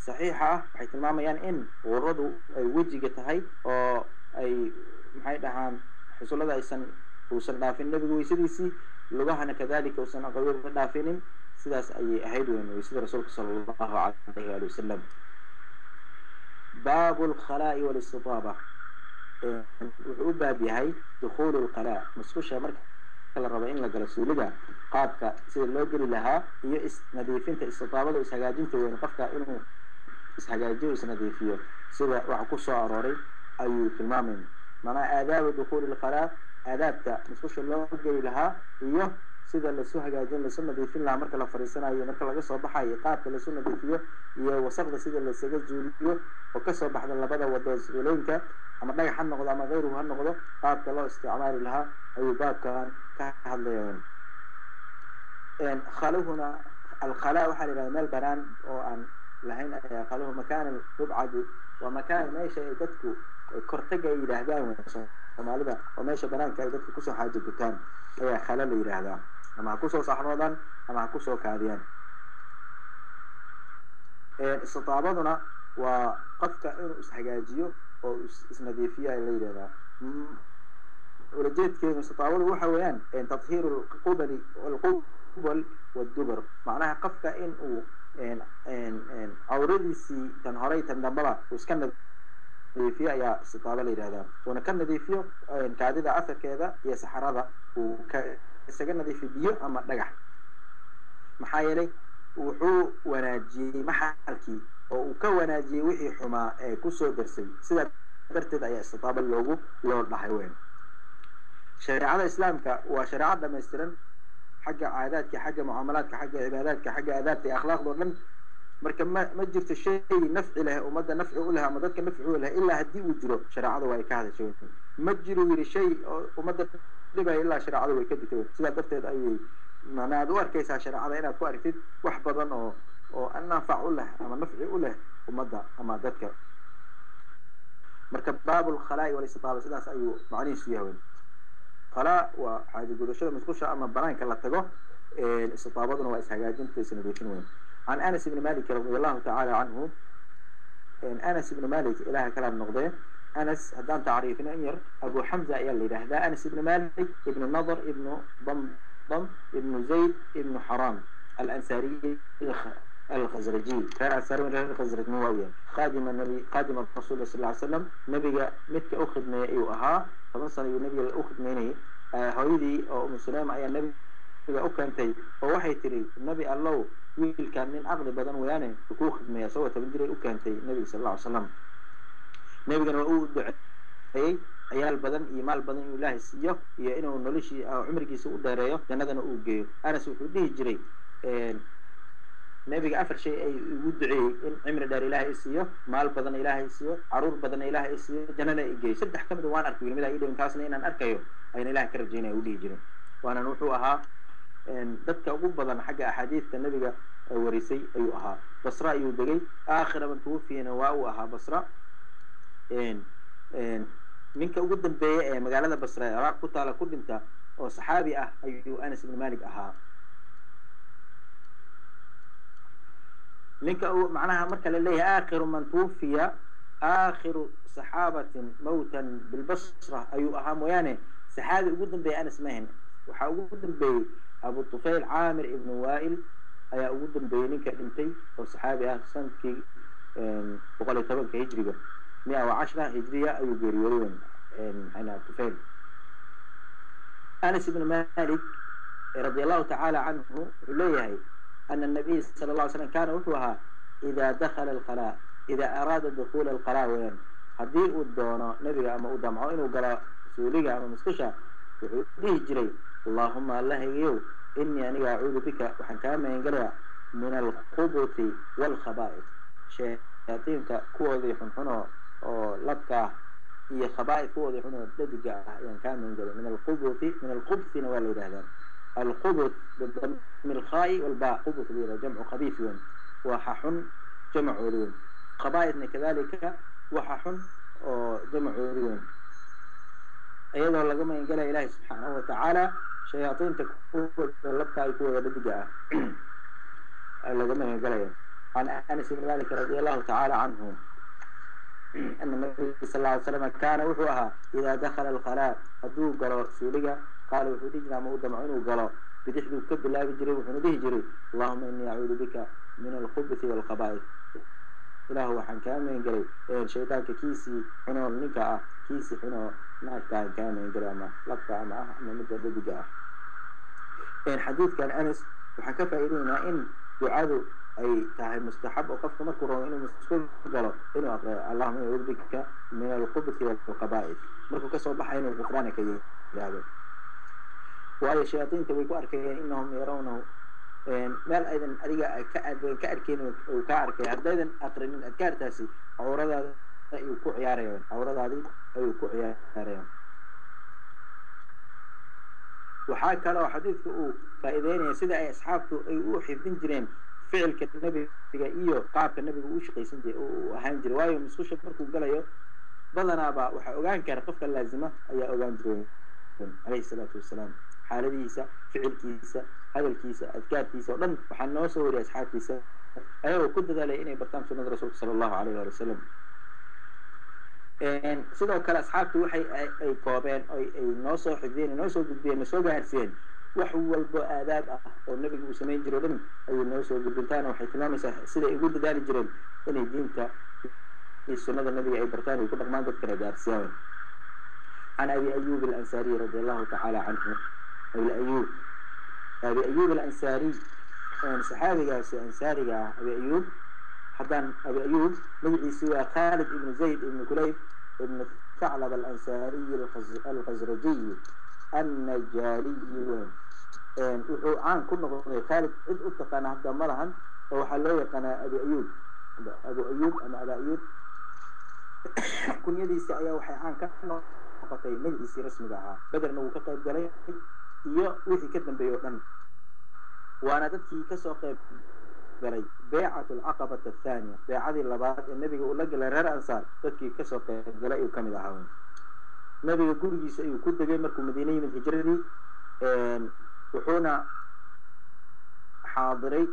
saxiixa ah waxay tilmaamayaan in uradu ay wejiga tahay oo ay maxay dhahaan xusulada aysan uusan dhaafin nebiga weysadiisii lugahana kadalika uusan aqawiyada dhaafinin sidaas ayay ahayd weyn weysada rasuulka sala allahu alayhi ali wasalam باب الخلاء والاستطابة. وعبا بهاي دخول القلاء مسخوشة مركة كل ربعين لقل سولدها قابك سيد الله قل لها يؤس نديفين تاستطابة وإسهجاجين تيوين قفك إنه إسهجاجين وإسنديفين سيد وعكوصة أروري أي تمامين. معنى آداب دخول القلاء آدابك مسخوشة الله قل لها يؤس sida lasu hagaajin lasu nadiifin lahaa marka la fariisanayo marka laga soo baxayo qaabka lasu nadiifiyo iyo wasaqda sida lasaga zuuliyo oo kasoo baxda labada wado suulooyinka ama dhagax ha noqdo ama kayruhu ha noqdo qaabka loo isticmaali lahaa ayuu baabkan ka hadlaya khaluhuna alkhala waxaa la yidhahda meel banaan oo aan lahayn ayaa khaluhu makaan rubcadi waa makaan meesha ay dadku kortaga ay yidhaahdaan soomaalida oo meesha banaanka ay dadku kusoo xaajo gutaan ayaa khala la yidhaahdaa أما كسو صحنوضان أما كسو كاديان إيه، استطابتنا وقفك إنو إسحقاجيو أو إسنديفية اللي لذا ورجيت كي استطابت وحويان إن إيه، تطهير القبل والقبل والدبر. معناها قفك إنو إن إيه، إن إن أوريدي سي تنهاري تندبلا وإسكن نديفية يا استطابة اللي لذا ونكن نديفية إن كاديدا أثر كذا يا سحرادا وك isaga nadiifiyo biyo ama dhagax maxaa yeelay wuxuu wanaajiyey maxalkii oo uu ka wanaajiyey wixii xumaa ee kusoo darsay sidaa darteed ayaa istitaabo loogu loo dhahay weyn shareecada islaamka waa shareecad dhamaystiran xagga caadaadka xagga mucaamalaadka xagga cibaadaadka xagga aadaabta iyo akhlaaqda dhan marka ma ma jirto shay nafci leh ummadda nafci u leh ama dadka nafci u leh ilaa haddii uu jiro shareecada waa ay ka hadashay ma jiro yidhi shay oo ummadda dhibaya ilaa shareecada way ka digtay sidaa darteed ayay macnaa ad u arkaysaa shareecada inaad ku aragtid wax badan oo oo nafac u leh ama nafci u leh ummadda ama dadka marka baabu lkhalaa'i walistitaaba sidaas ayuu macnihiisu yahay khalaa waa xaaja gudashada musqusha ama banaanka la tago istitaabaduna waa ishagaajinta isnadiifin weyn عن أنس بن مالك رضي الله تعالى عنه أنس بن مالك إله كلام نقضي أنس هدان تعريفنا إنير أبو حمزة يلي ده أنس بن مالك ابن النضر ابن ضمضم ابن زيد ابن حرام. الأنساري الخزرجي. كان أنساري من الخزرج مواوية خادم النبي خادم الرسول صلى الله عليه وسلم. نبي متك أخذ ما يوها فمصر النبي أخذ مني. هويدي أو أم سليم أي النبي oo waxay tiri nabi allow wiilkaan nin caqli badan weyaane kuu khidmeeya isagoo toban jiray u keentay nabiga sal alla ly slam nabigana waa duceeyey u dheereeyo jannadana uu geeyo anas wuxuu dhihi jiray nabiga afar shay ay igu duceeyey in cimri dheer ilaahay i siiyo maal badan ilaahay i siiyo caruur badan ilaahay i siiyo jannana i geeyo saddex ka mid waan arkay wiil midaa ii dhawin kaasna inaan arkayo ayaan ilahay ka rajaynaya u dhihi jiray waanan wuxuu ahaa dadka ugu badan xagga axaadiidta nabiga warisay ayuu ahaa basra ayuu degay aakhira man tuwafiyana waa uu basra ninka ugu dambeeya ee magaalada basra ee ciraaq ku taala ku dhinta oo saxaabi ah ayuu anas ibn malik ahaa ninka macnaha marka la leeyahay aakhiru man tuwafiya aakhiru saxaabatin mawtan bilbasra ayuu ahaa mooyaane saxaabi ugu dambeeya anas mahan waxaa ugu dambeeyey abu tufayl caamir ibn wa'il ayaa ugu dambeeyey ninka dhintay oo saxaabi ah sanadkii boqol iyo tobanka hijriga مئة وعشرة هجرية أو جريون عنا الطفيل أنس بن مالك رضي الله تعالى عنه عليها أن النبي صلى الله عليه وسلم كان وحوها إذا دخل القلاء إذا أراد دخول القلاء وين؟ هذي الدونة نبي أما أدمعين وقراء سوليك أما مسكشة وحوه جري اللهم الله يو إني أنا أعوذ بك وحنكام ما ينقرع من القبط والخبائث. شيء يعطيك كوذي حنحنه. Oo labka iyo khaba'id kuwoodii xunoo dhadiga ah ayaan kaa magangelay min alqubuti min alqubthina waa la yidhahdaa alqubut bidami lkhaa'i walba la yidhahda jamcu khabiif weyn. Waxa xun jamacooda weyn. Khaba'idna kadalika waxa xun oo jamacooda weyn. Iyadoo laga magangelaya ilahi subxaanahu watacaala shayaaiinta kuwooda labka ay kuwooda dhadiga ah. Laga magangelaya can anas ibn malik radi allahu tacaala canhu أن النبي صلى الله عليه وسلم كان وحوها إذا دخل الخلاء. هدوه قلوا سيريا قالوا وحوديجنا مؤودة معينه قلوا بتحدو كب الله بجري وحنوديه جري. اللهم إني أعود بك من الخبث والخبائث. إله وحن كامين قلي إن شيطان كيسي حنو النكاء كيسي حنو ناكا كامين قلي أما لقع معه أما مدد بقاء. إن حديث كان أنس وحكف إلينا إن يعادوا أي تاهي مستحب وقفت مركو رو إنه مستحب قلو إنه أقرأ اللهم يردك من القبة والقبائد مركو كسو بحين الغفران كي يابل وأي شياطين تبوي كوار إنهم يرونه. مال أيضا أريقا كأر كين وكأر كي عبد أيضا أقرأ من أدكار تاسي. أورد هذا أي وكوع يا ريون أورد هذا أي وكوع يا ريون وحاكا لو حديثه فإذين يسيد أي أصحابته أي وحي الدنجرين فعل كت النبي تجايو قاب النبي وش قيسن دي وهانجر واي ومسوش بمرك وقلايو بلنا با وحوجان كرقف اللازمة أي أوجان درون عليه الصلاة والسلام. حال كيسة فعل كيسة هذا الكيسة أذكار كيسة ولن وحنا وسوري أسحاب كيسة. أيوة كنت ذا لإني برتام سنة رسول صلى الله عليه وسلم. إن سدوا كلا أسحاب توحي أي كابين أي أي ناس وحذين ناس وحذين ناس وحذين وحول بآداب أو آه. النبي وسمي جرودهم أي أيوة، الناس والبنتان وحيتنام سه. سد يقول دار الجرم أن يدين ك السنة النبي أي برتان يقول ما قد كنا جار سيام عن أبي أيوب الأنصاري رضي الله تعالى عنه. أبي أيوب. أبي أيوب الأنصاري. أن صحابي جاء أنصاري جاء أبي أيوب. حتى أبي أيوب. من سوى خالد بن زيد بن كليب بن ثعلب الأنصاري الخز الخزرجي أن جاري ان إيه، وعن كنا خالد إذ اتقنا حتى مرهن وحلا يقنا أبي أيوب. أبو أيوب أنا أبا أيوب. كن يدي سعيا وحي عن كنا قطي مجلس رسم جاها بدر نو كتاي بدري يا وحي كتن بيو دم وأنا تتكي كسو قيب بلي بيعة العقبة الثانية. بيعة اللبات النبي يقول لك لرر أنصار. تتكي كسو قيب بلي وكمل عاون nebiga gurigiisa ayuu ku degay markuu madiine yimid hijradii wuxuuna xaadiray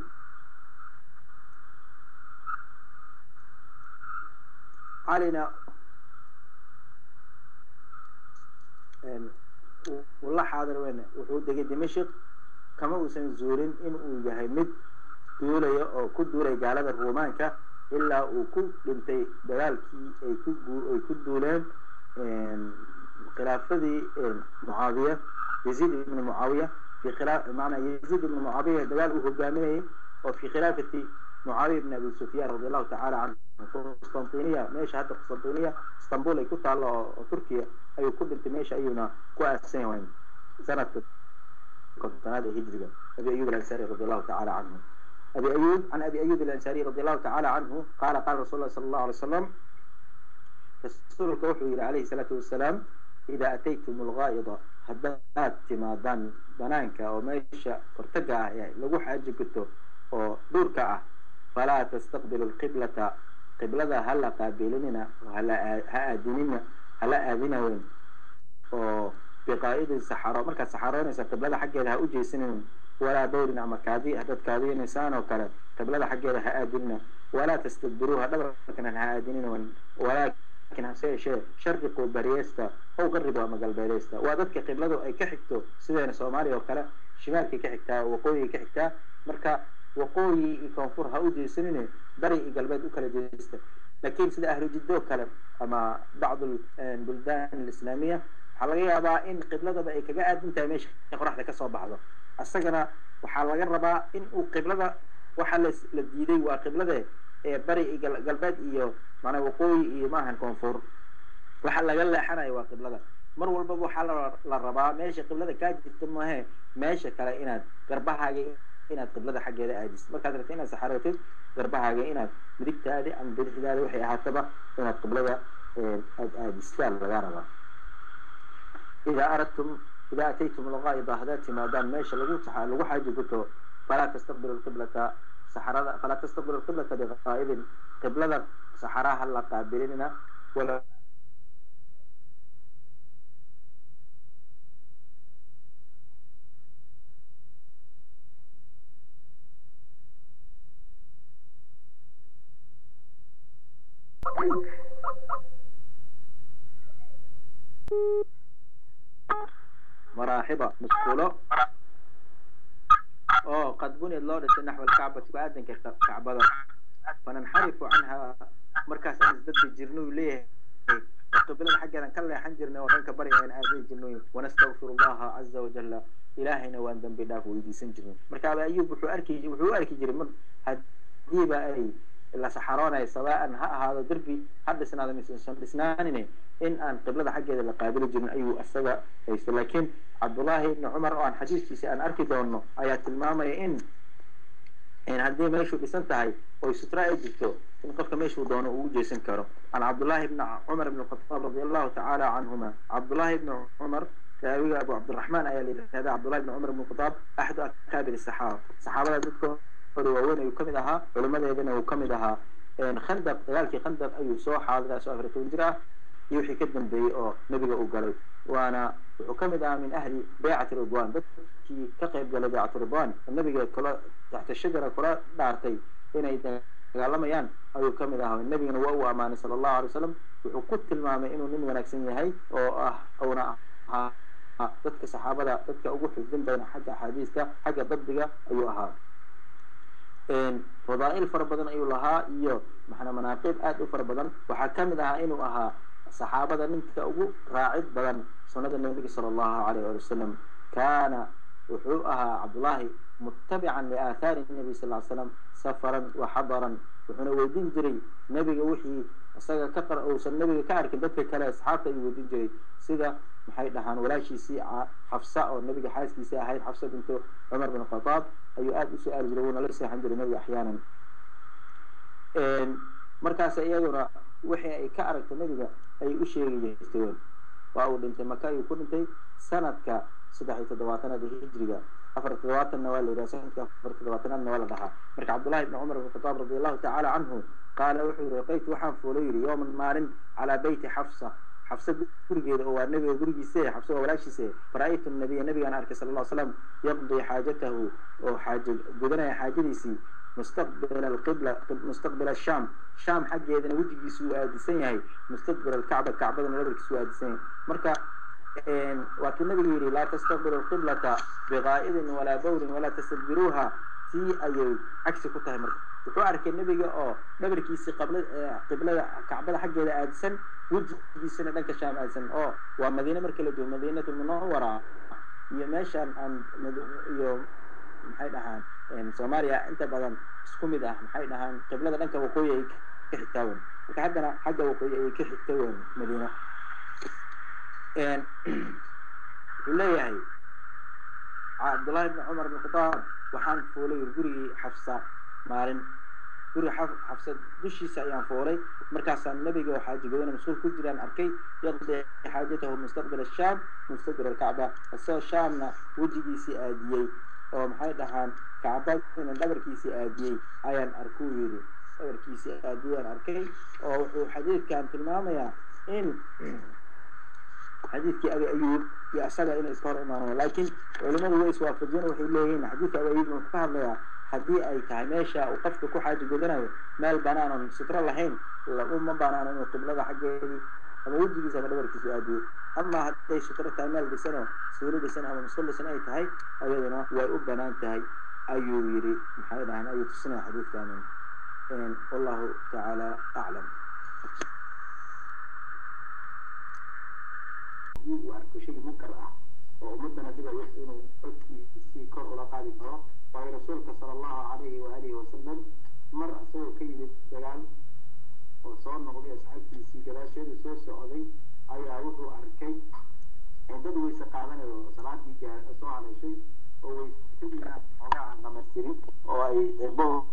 calina uu la xaadir weyn wuxuu degay dimashik kama uusan zuulin in uu yahay mid duulaya oo ku duulay gaalada ruumaanka ilaa uu ku dhintay dagaalkii ay ku ay ku duuleen خلافة آه، معاوية يزيد بن معاوية في خلاف معنى يزيد بن معاوية دلال وهجامية وفي خلافة معاوية بن أبي سفيان رضي الله تعالى عن قسطنطينية ماشى شهادة قسطنطينية اسطنبول يكوت على تركيا أي كل انت ماشي أيونا كواس سنوين سنة قسطنطينية هجرية أبي أيوب الأنساري رضي الله تعالى عنه أبي أيوب عن أبي أيوب الأنساري رضي الله تعالى عنه قال قال رسول الله صلى الله عليه وسلم رسول الله عليه الصلاة والسلام إذا أتيتم الغائضة هدات تمادان بنانك أو ميشا قرتقع يعني لو حاجي قلتو أو دوركا أه. فلا تستقبل القبلة. قبلة هلا قابلننا؟ هلا هأدننا؟ هلا آذنون أو بقائد السحارة مركز السحارة نسا قبلة حق لها أجي سنين. ولا دورنا نعم كاذي هدات كاذي نسان وكلا قبلة حق لها آذننا ولا تستدروها دورك نعم ولكن لكن هسه شيء شرق كوبريستا أو قرب مقال بريستا وهذا كقبلة أي كحكتو سدين سوماري أو كلا شمال كي كحكتا وقوي كحكتا مركا وقوي يكون فرها أودي سنين بري قلبات أكل جيستا لكن سد أهل جدو كلا أما بعض البلدان الإسلامية حلقية با إن قبلة با إيكا قاعد انت ميش يقرح لك صوب بعضا أستقنا وحلقية ربا إن قبلة وحلس لديدي وقبلة بري قلبات إيو معنى وقوي إيو ماهن كونفور وحالا قال لي حنا يواقب قبلة مر والبابو حالا للربا ماشي قبلة كاجد تمها ماشي كلا إنا قربها جي إنا قبلة حق هذا أجلس ما كادر تينا سحرت قربها جي إنا مدك تادي أم بدك تادي وحي حتبا إنا قبلة أجلس لا لغاربا إذا أردتم إذا أتيتم لغاية ضهداتي ما دام ماشي لغوتها لغوحة جي قلتو فلا تستقبل القبلة saxarada falaa tastaqbilu lqiblata biqaa'idin qiblada saxaraha la qaabilinina wala maraaxiba musqulo آه قد بني اللورس نحو الكعبة بعد ان كعبة فننحرف عنها مركز ان ازدد جرنو ليه؟ وقبلنا حقا ان كلا يحنجرنا وان كبري ان اعزي جرنو ونستغفر الله عز وجل إلهنا وان بالله ويدي سنجرين سنجرنو مركز أيوب وحو اركي وحو اركي جرنو أي. U la saxaroonaya sawaan ha ahaado derbi ha dhisnaado misan dhisnaanine in aan qiblada xaggeeda la qaabili jirin ayuu isaga haysta laakiin cabdullaahi ibni cumar oo aan xadiiskiisa aan arki doono ayaa tilmaamaya in haddii meeshu dhisan tahay oy sutra ay jirto in qofka meeshuu doono uu ujeesan karo can cabdullaahi ibni cumar ibn khataab radi allahu tacaala canhuma cabdullaahi ibni cumar raawiga abu cabdiraxmaan ayaa la yidhahda cabdullahi ibni cumar ibn khataab axadu akaabir saxaaba saxaabada فلوين يكملها ولما ذا يكملها؟ إن خندق قال كي خندق أي سوا حاضر سافر تونجرا يوحي كذن بي أو نبي أو وأنا وكملها من أهل بيعة الربوان بس كي كقب قال بيعة الربوان النبي قال تحت الشجرة كلا دارتي. هنا قال لما يان أو يكملها. النبي نو هو أمان صلى الله عليه وسلم. وقلت المام إنه نبي نكسن يهي أو أه أو نا ها ها صحابة دتك أقول في الذنب بين حاجة حديثك حاجة ضدك أيوة هذا fadaa'il fara badan ayuu lahaa iyo maxna manaaqib aad u fara badan waxaa kamid ahaa inuu ahaa saxaabada ninka ugu raacid badan sunada nabiga sala allahu alayh ali wasalam kaana wuxuu ahaa cabdullaahi mutabican liaathaari nabi sal ly slam safaran wa xadaran wuxuuna weydiin jiray nebiga wixii isaga ka uusan nebiga ka arkin dadka kale asxaabta ayuu weydiin jiray sida maxay dhahaan walaashiisii xafsa oo nebiga xaaskiisii ahayd xafsa bintu cumar bin khataab ayuu aada u su-aali jiray wuuna la seexan jiray nebiga axyaanan markaas iyaduna wixii ay ka aragta nebiga ay u sheegi jirteen waa uu dhintay maka ayuu ku dhintay sanadka saddex iyo toddobaatanaad hijriga afar toddobaatanna waa la yidhaha sanadka afar toddobaatanaadna waa la dhahaa marka cabdullahi ibni cumar ibn khataab radi allahu tacaala canhu qaala wuxuu yihi raqaytu waxaan fuulay yidhi yowman maalin calaa beyti xafsa حفصة قرقيد هو النبي قرقيد سيه حفصة أولاشي سيه فرأيت النبي النبي أنا أركي صلى الله عليه وسلم يقضي حاجته وحاج قدنا يا حاج ليسي مستقبل القبلة مستقبل الشام. شام حاجة إذا نوجي يسوى أدسين هاي. مستقبل الكعبة الكعبة إذا نوجي يسوى أدسين مركا وكي النبي يري لا تستقبل القبلة بغائد ولا بول ولا تستقبلوها تي أي عكس كتها مركا. Wuxuu arkay nebiga oo dhabarkiisii qiblada kacbada xaggeeda aadisan wejigiisana dhanka shaam aadisan oo waa madiine marka la joogo madiinatu munawara iyo meeshaan aan iyo maxay dhahaan soomaaliya inta badan isku mid ah maxay dhahaan qiblada dhanka waqooyi ay ka xigtaawan marka haddana xagga waqooyi ayay ka xigtaawan madiina wuxuu leeyahay cabdullahi ibni cumar ibn khataab waxaan fuulay gurigii xafsa maalin guriga xafsa dushiisa ayaan fuulay markaasaan nabiga oo xaajigoodana mas-uul ku jiraan arkay yaqdi xaajatahu mustaqbil ashaam mustaqbil alkacba isagoo shaamna wejigiisii aadiyey oo maxay dhahaan kacbadina dhabarkiisii aadiyey ayaan arkuu yidhi dhabarkiisii aadiyey aan arkay oo wuxuu xadiidkan tilmaamayaa in xadiidkii abi ayuub iyo asaga inay iska hor imaanayo laakiin culimadu way iswaafajiyeen waxay leeyihiin xadiidka abi ayuub wuxuu ka hadlayaa haddii ay tahay meesha uu qofka ku xaaji gudanayo meel banaan oon sutro lahayn uma banaano inuu qiblada xaggeedii ama wejigiisa ama dhabarkiisa aadiyo ama hadday sutro tahay meel dhisan oo suuro dhisan ama musul dhisan ay tahay ayaduna way u banaan tahay ayuu yidhi maxay dhahaan ayuu tusinaya xadiidkaani wallahu tacaala aclam uu arko shay munkar ah ومدنا كذا يحسن حكي في كرة لقالي كره وهي رسولك صلى الله عليه وآله وسلم مر أسوه كي يتدقال وصور نقضي أسحاكي سي قراشي رسول سعودي أي أعوه أركي؟ عندما ويسا قادنا صلاة دي جار أسوه على شيء وويس تدينا حوضا عن نمسيري وويس بوه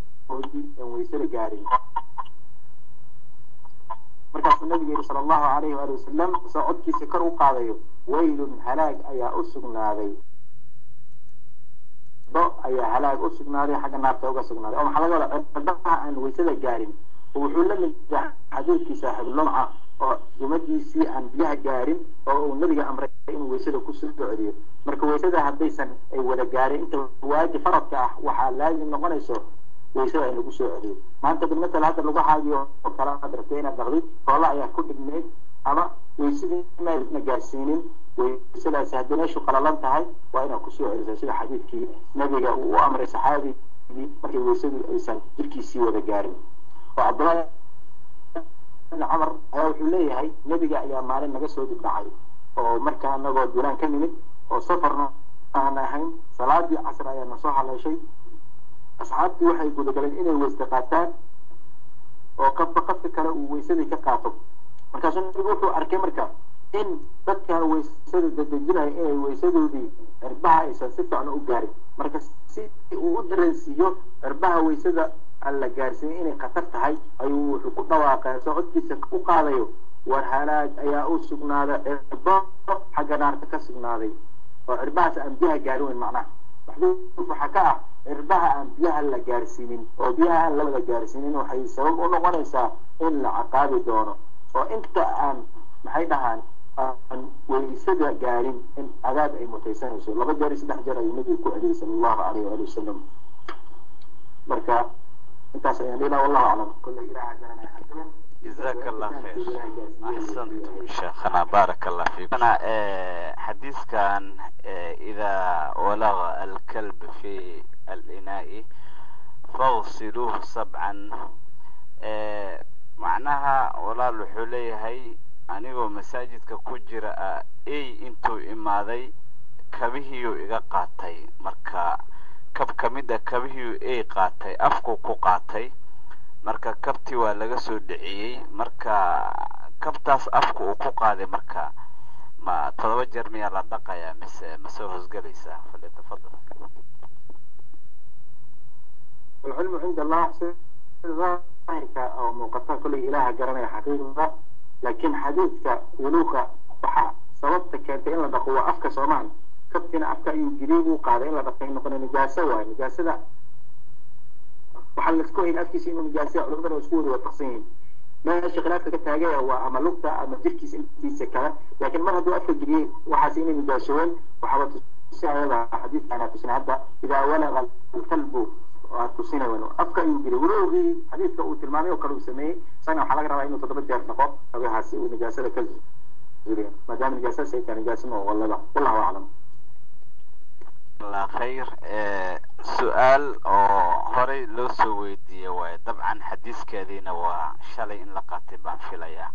ويسا لقاري مركز النبي صلى الله عليه وآله وسلم سعودك سكر وقاضي ويل هلاك أي أسقنا ذي ضاء أي هلاك أسقنا ذي حق النار توقع سقنا ذي أم حلقة ولا أدفع أن ويسد الجارم. وحول لم يجح حدوك ساحب اللمعة ومجي سي أن بيها جارم. أو النبي أمره إن ويسد كسر دعوذي مركز ويسد هبيسا أي ولا جارم. أنت واجي فرقك وحال لازم نغنيسه. Soo celiyo maanta bil masala hadda lagu xaagiyo oo kale aad rabtay inaad dhaqdid hoola ayaa ku dhigneyd ama weysadii maadna gaarsiinin weysadaasi haddii meeshu qalalan tahay waa inaad kusoo celiso sida xadiidkii nabiga uu u amray saxaabigii markay weysadu aysan jirkiisii wada gaarin oo cabdullahi ibn cumar ayaa wuxuu leeyahay nebiga ayaa maalin naga soo dibdhacay oo markaa anagoo dulaan ka nimid oo safarna aan ahayn salaadii casr ayaa na soo haleeshay أصحابتي وحي يقول لك لأن إنه ويستقاتان وقف قف كلا ويسدي كقاطب. مركزون يقول؟ له أركي مركا إن بكا ويسدي دادنجينا إيه ويسدي دي أربعة إسان سفع عن أقاري مركز سيدي إيه، وقدرن سيو أربعة ويسدي ألا قارسين. إني قطرت هاي أيو حقوق نواقع سعودي سكوك عليه والحالات أي أوسق نادا إربعة حقا نارتك سقنا دي وإربعة سأنبيها قارون معناه. Ah sabab u noqonaysaa in la caqaabi doono oo inta aan maxay dhahaan aan weysada gaarin in cadaab ay mutaysanayso laba jeer iyo saddex jeer ayuu nabigu ku celiyey sala allahu alayh waali wasalam marka wallahu aclam kolley ilaaha garanaya xaqilan جزاك الله خير أحسنتم شيخنا بارك الله فيك أنا حديث كان إذا ولغ الكلب في الإناء فاغسلوه سبعا معناها ولا لحولي ku jira ah ey intuu imaaday kabihiyuu iga qaatay marka kab ka mid a kabihiyuu ey qaatay afkuu ku qaatay marka kabtii waa laga soo dhiciyey marka kabtaas afka uu ku qaaday marka ma todoba jeer miyaa la dhaqayaa mise ma soo hosgelaysaa falyatafadal العلم عند الله ظاهرك أو موقتها كل إله قرنا حقيقة لكن حديثك ولوك وحا سببت كانت إلا دقوا أفك سومان كبتنا أفك أيو جريب وقاد إلا دقين نقول نجاسة وهي نجاسة دا وحل سكوه الأفكي سينو نجاسة علوم وسكوه والتقسيم ما شغلاتك كتاجة هو أما لقطة أما جركيس انتي سكرة لكن ما هدو أفك جريب وحاسين نجاسوين وحاولت هذا حديث أنا تسنى هذا إذا ولغ الكلب tusinayno afka ayuu jiray walowgii xadiidka uu tilmaamay oo kale uu sameeyey isagana waxaa laga rabaa inuu toddoba jeer noqo habehaasi uu nijaasada ka zuriyo maadaama nijaasadaas ay tahay nijaaso muwallada wallahu aclam الله خير سؤال waaye dabcan xadiiskeediina waa shalay in la qaatay baan filayaa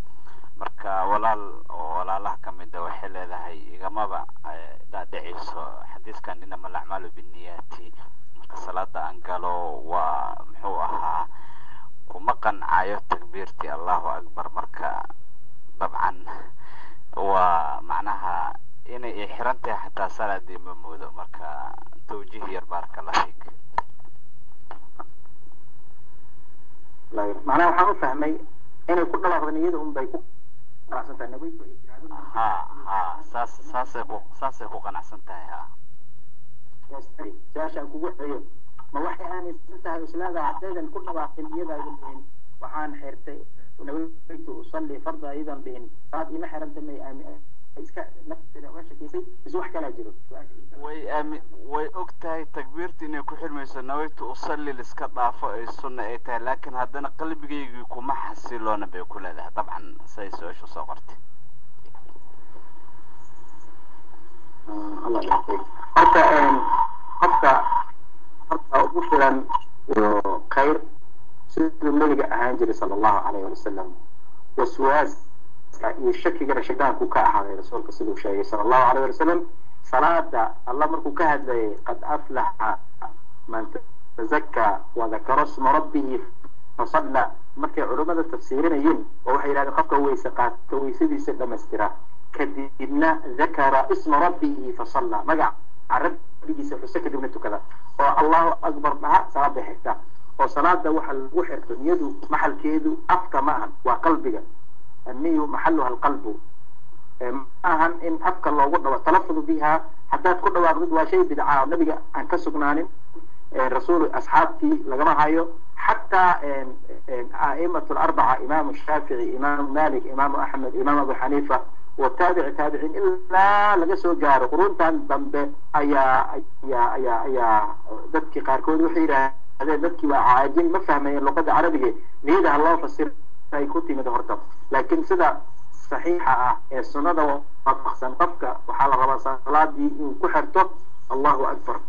marka walaal oo walaalaha ka mida waxay leedahay igamaba dhaadhicayso xadiiskan inama alacmaalu binniyaati marka salaada aan galo waa muxuu ahaa kuma qancayo takbiirtii allahu akbar marka dabcan waa macnaha inay ay xiran tahay xataa salaadii ma moodo marka tawjiih yar baaraka allah fiik macnaha waxaan u fahmay inay ku dhawaaqdan iyada un bay ku qanacsan tahay nabigu ay tiraahdo ha ha saas saasay ku saasay ku qanacsan tahay ha su-aasha aan kugu xeeyo ma waxay aaminsan tahay islaada haddaydan ku dhawaaqin iyadaadan dhihin waxaan xirtay nawaytu usalli farda iyadan dhihin saad ima xiranta may aamin iska way og tahay takbiirta inay ku xirmayso nawaytu usalli liska dhaafo ay sunna ay tahay laakiin haddana qalbigaygii kuma xasiloona bay ku leedahay dabcan siday su-aashu soo qortay horta qofka horta ugu filan khayr siduu nabiga ahaan jiray sala allahu calayhi wasalam waswaaska يشكي على شدان كوكا هذا رسول الله صلى الله عليه وسلم صلاة الله مركو كهد قد أفلح من تزكى وذكر اسم ربه فصلى. مركع علوم التفسيرين يين. ووحي لأن قفك هو يسقات هو سيدي سلا مسترا كدنا ذكر اسم ربه فصلى. ما جع عرب بيجي سفر سكر دمنته كذا. والله أكبر معه صلاة بحكتا وصلاة وحل وحر دنيا محل كيدو أفكا معا وقلبك النية محلها القلب. إيه، أهم إن أفكر لو قد وتلفظ بها حتى تقول الله أردد شيء بدعاء. النبي أن تسقنا إيه، رسول أصحابتي لقمع هايو. حتى إيه، أئمة الأربعة إمام الشافعي إمام مالك إمام أحمد إمام أبو حنيفة والتابع تابعين إلا لقسوا جار قرون تان بمب أيا أيا أيا أيا ذبكي قاركون وحيرة. هذا ذبكي وعاجين ما فهمين لقد عربية. ليه الله فصير ay ku timid horta laakiin sida saxiixa ah ee sunnada waafaqsan qofka waxaa la rabaa salaadii inuu ku xirto allahu akbar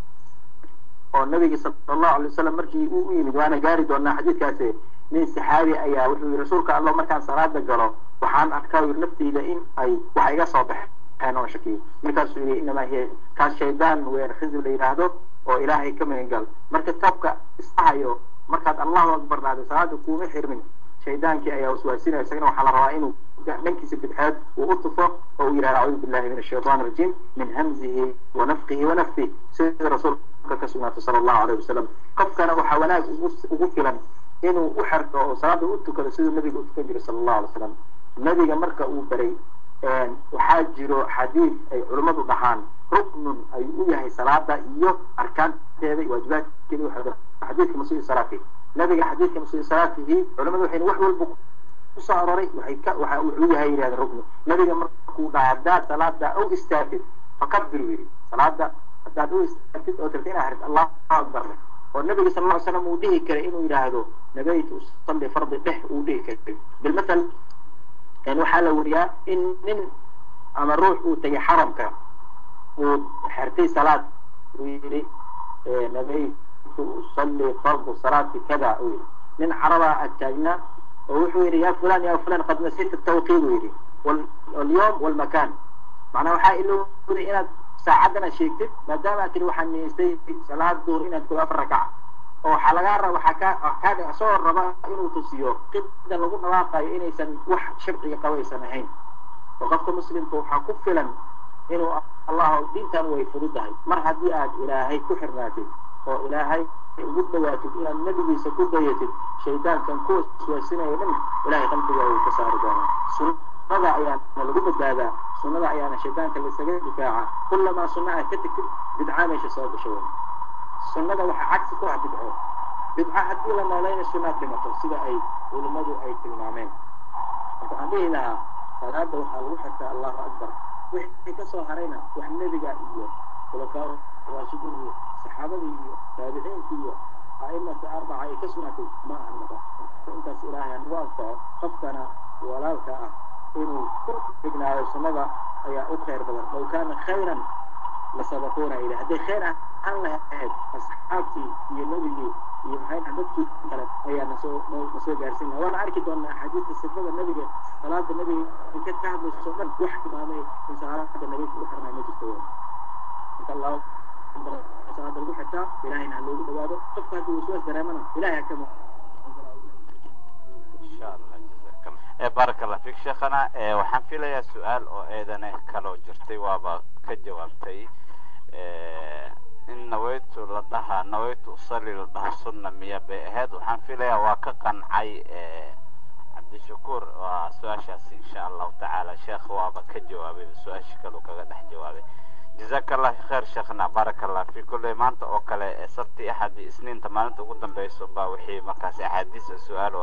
oo nabiga sala allahu alay wasalam markii uu u yimid waana gaari doonaa xadiidkaasi nin saxaabi ayaa wuxuu yidhi rasuulka allah markaan salaada galo waxaan arkaa yidhi nafteyda in ay wax iga soo baxeen waxaa noo shakiyey markaasuu yidhi inamaa hiya kaas shaydaan weyn khizib la yidhaahdo oo ilaahay ka magan gal marka toobka isdhahayo markaad allahu akbar dhahdo salaada kuuma xirmin شيطانك أي وسواسين يسجن وحلا رائن ودنك سبتحاد وقطف أو يرى عود بالله من الشيطان الرجيم من همزه ونفقه ونفه سيد رسول كسمة صلى الله عليه وسلم. قف كان وحوانا وغفلا إنه أحرق صلاة وقطف كذا سيد النبي قطف كبير صلى الله عليه وسلم. النبي مركة أوبري وحاجر حديث أي علماء الضحان ركن أي أوياه صلاة إيه أركان تابع واجبات كله حديث مصير صلاة نبي حديث مسلساته علماء الحين وحول البقر وصاروري وحيك وحوي هاي رياض الركن. نبي مركو دعاء صلاة دعاء أو استغفر. فقد بروي صلاة دعاء دعاء أو استغفر. أو ترتين أحرف الله أكبر. والنبي صلى الله عليه وسلم وديه كرئين وإلى هذا. نبيت صلى فرض به وديه كرئين بالمثل كان وحال وريا إن من أمر روح وتي حرم كان وحرتي صلاة ويري إيه، نبيت وصلي فرض صلاة كذا أويل من حربة التاجنة. ويحويري يا فلان يا فلان قد نسيت التوقيت ويري. واليوم والمكان. معنى وحايله إن ساعدنا شيكتب ما دام أتلوح أني استيب صلاة دور إن أدكو أفركع وحلقار وحكا أحكادي أصور ربا إنو تسيور قد لغو نواقع إني سنوح شرقي قوي سنهين. وقفت مسلم توحا كفلا إنو الله دين تنوي فردهي مرحب بيئات إلهي كحر ناتي oo ilaahay ugu dhawaatid inaad nabigiisa ku dayatid shaydaankan ku waswaasinayo dhan ilahay qalbiga uu ka saari doonaa sunnada ayaana lagu badbaadaa sunnada ayaana shaydaanka laisaga difaaca kulamaa sunna aad ka tegtid bidcaa meesha soo gasho wey sunnada waxaa cagsi ku ah bidco bidco haddii la noolayna sunnaad dhimato sida ay culimmadu ay tilmaameen marka waxaan dhihi lahaa salaada waxaa lagu xirtaa allahu akbar wixii kasoo harayna wax nebiga iyo raashidiin iyo saxaabadii iyo taabiciinki iyo a'imata arbaca ay ka sugnaatay ma ahan maka intaas ilaahay nagu anfaco qofkana walaalka ah inuu ku xignaado sunnada ayaa u khayr badan low kaana khayran lasabaquuna ilay hadday khayr ahaan lahayd asxaabtii iyo nebigii iyo maxay dhaha dadkii kale ayaa nasoo nasoo gaarsiin laha waana arki doonaa axaadiista sifada nebiga salaada nebiga inka ka hadlayso dhan بارك الله فيك شيخنا وحن في ليا سؤال أو ايدنا كلو جرتي وابا كجوابتي ان نويت لدها نويت اصلي لدها سنة مية بيهد وحن في ليا واكا قنعي عبد الشكور وسؤال شاسي ان شاء الله تعالى شيخ وابا كجوابي بسؤال شكلو كغدح جوابي jazaaka allaahi khayr sheekhna. Baaraka allah fi kulley maanta oo kale ee sabti axadi isniinta maalinta ugu dambeyso baa wixii markaas axaadiisa su'aal o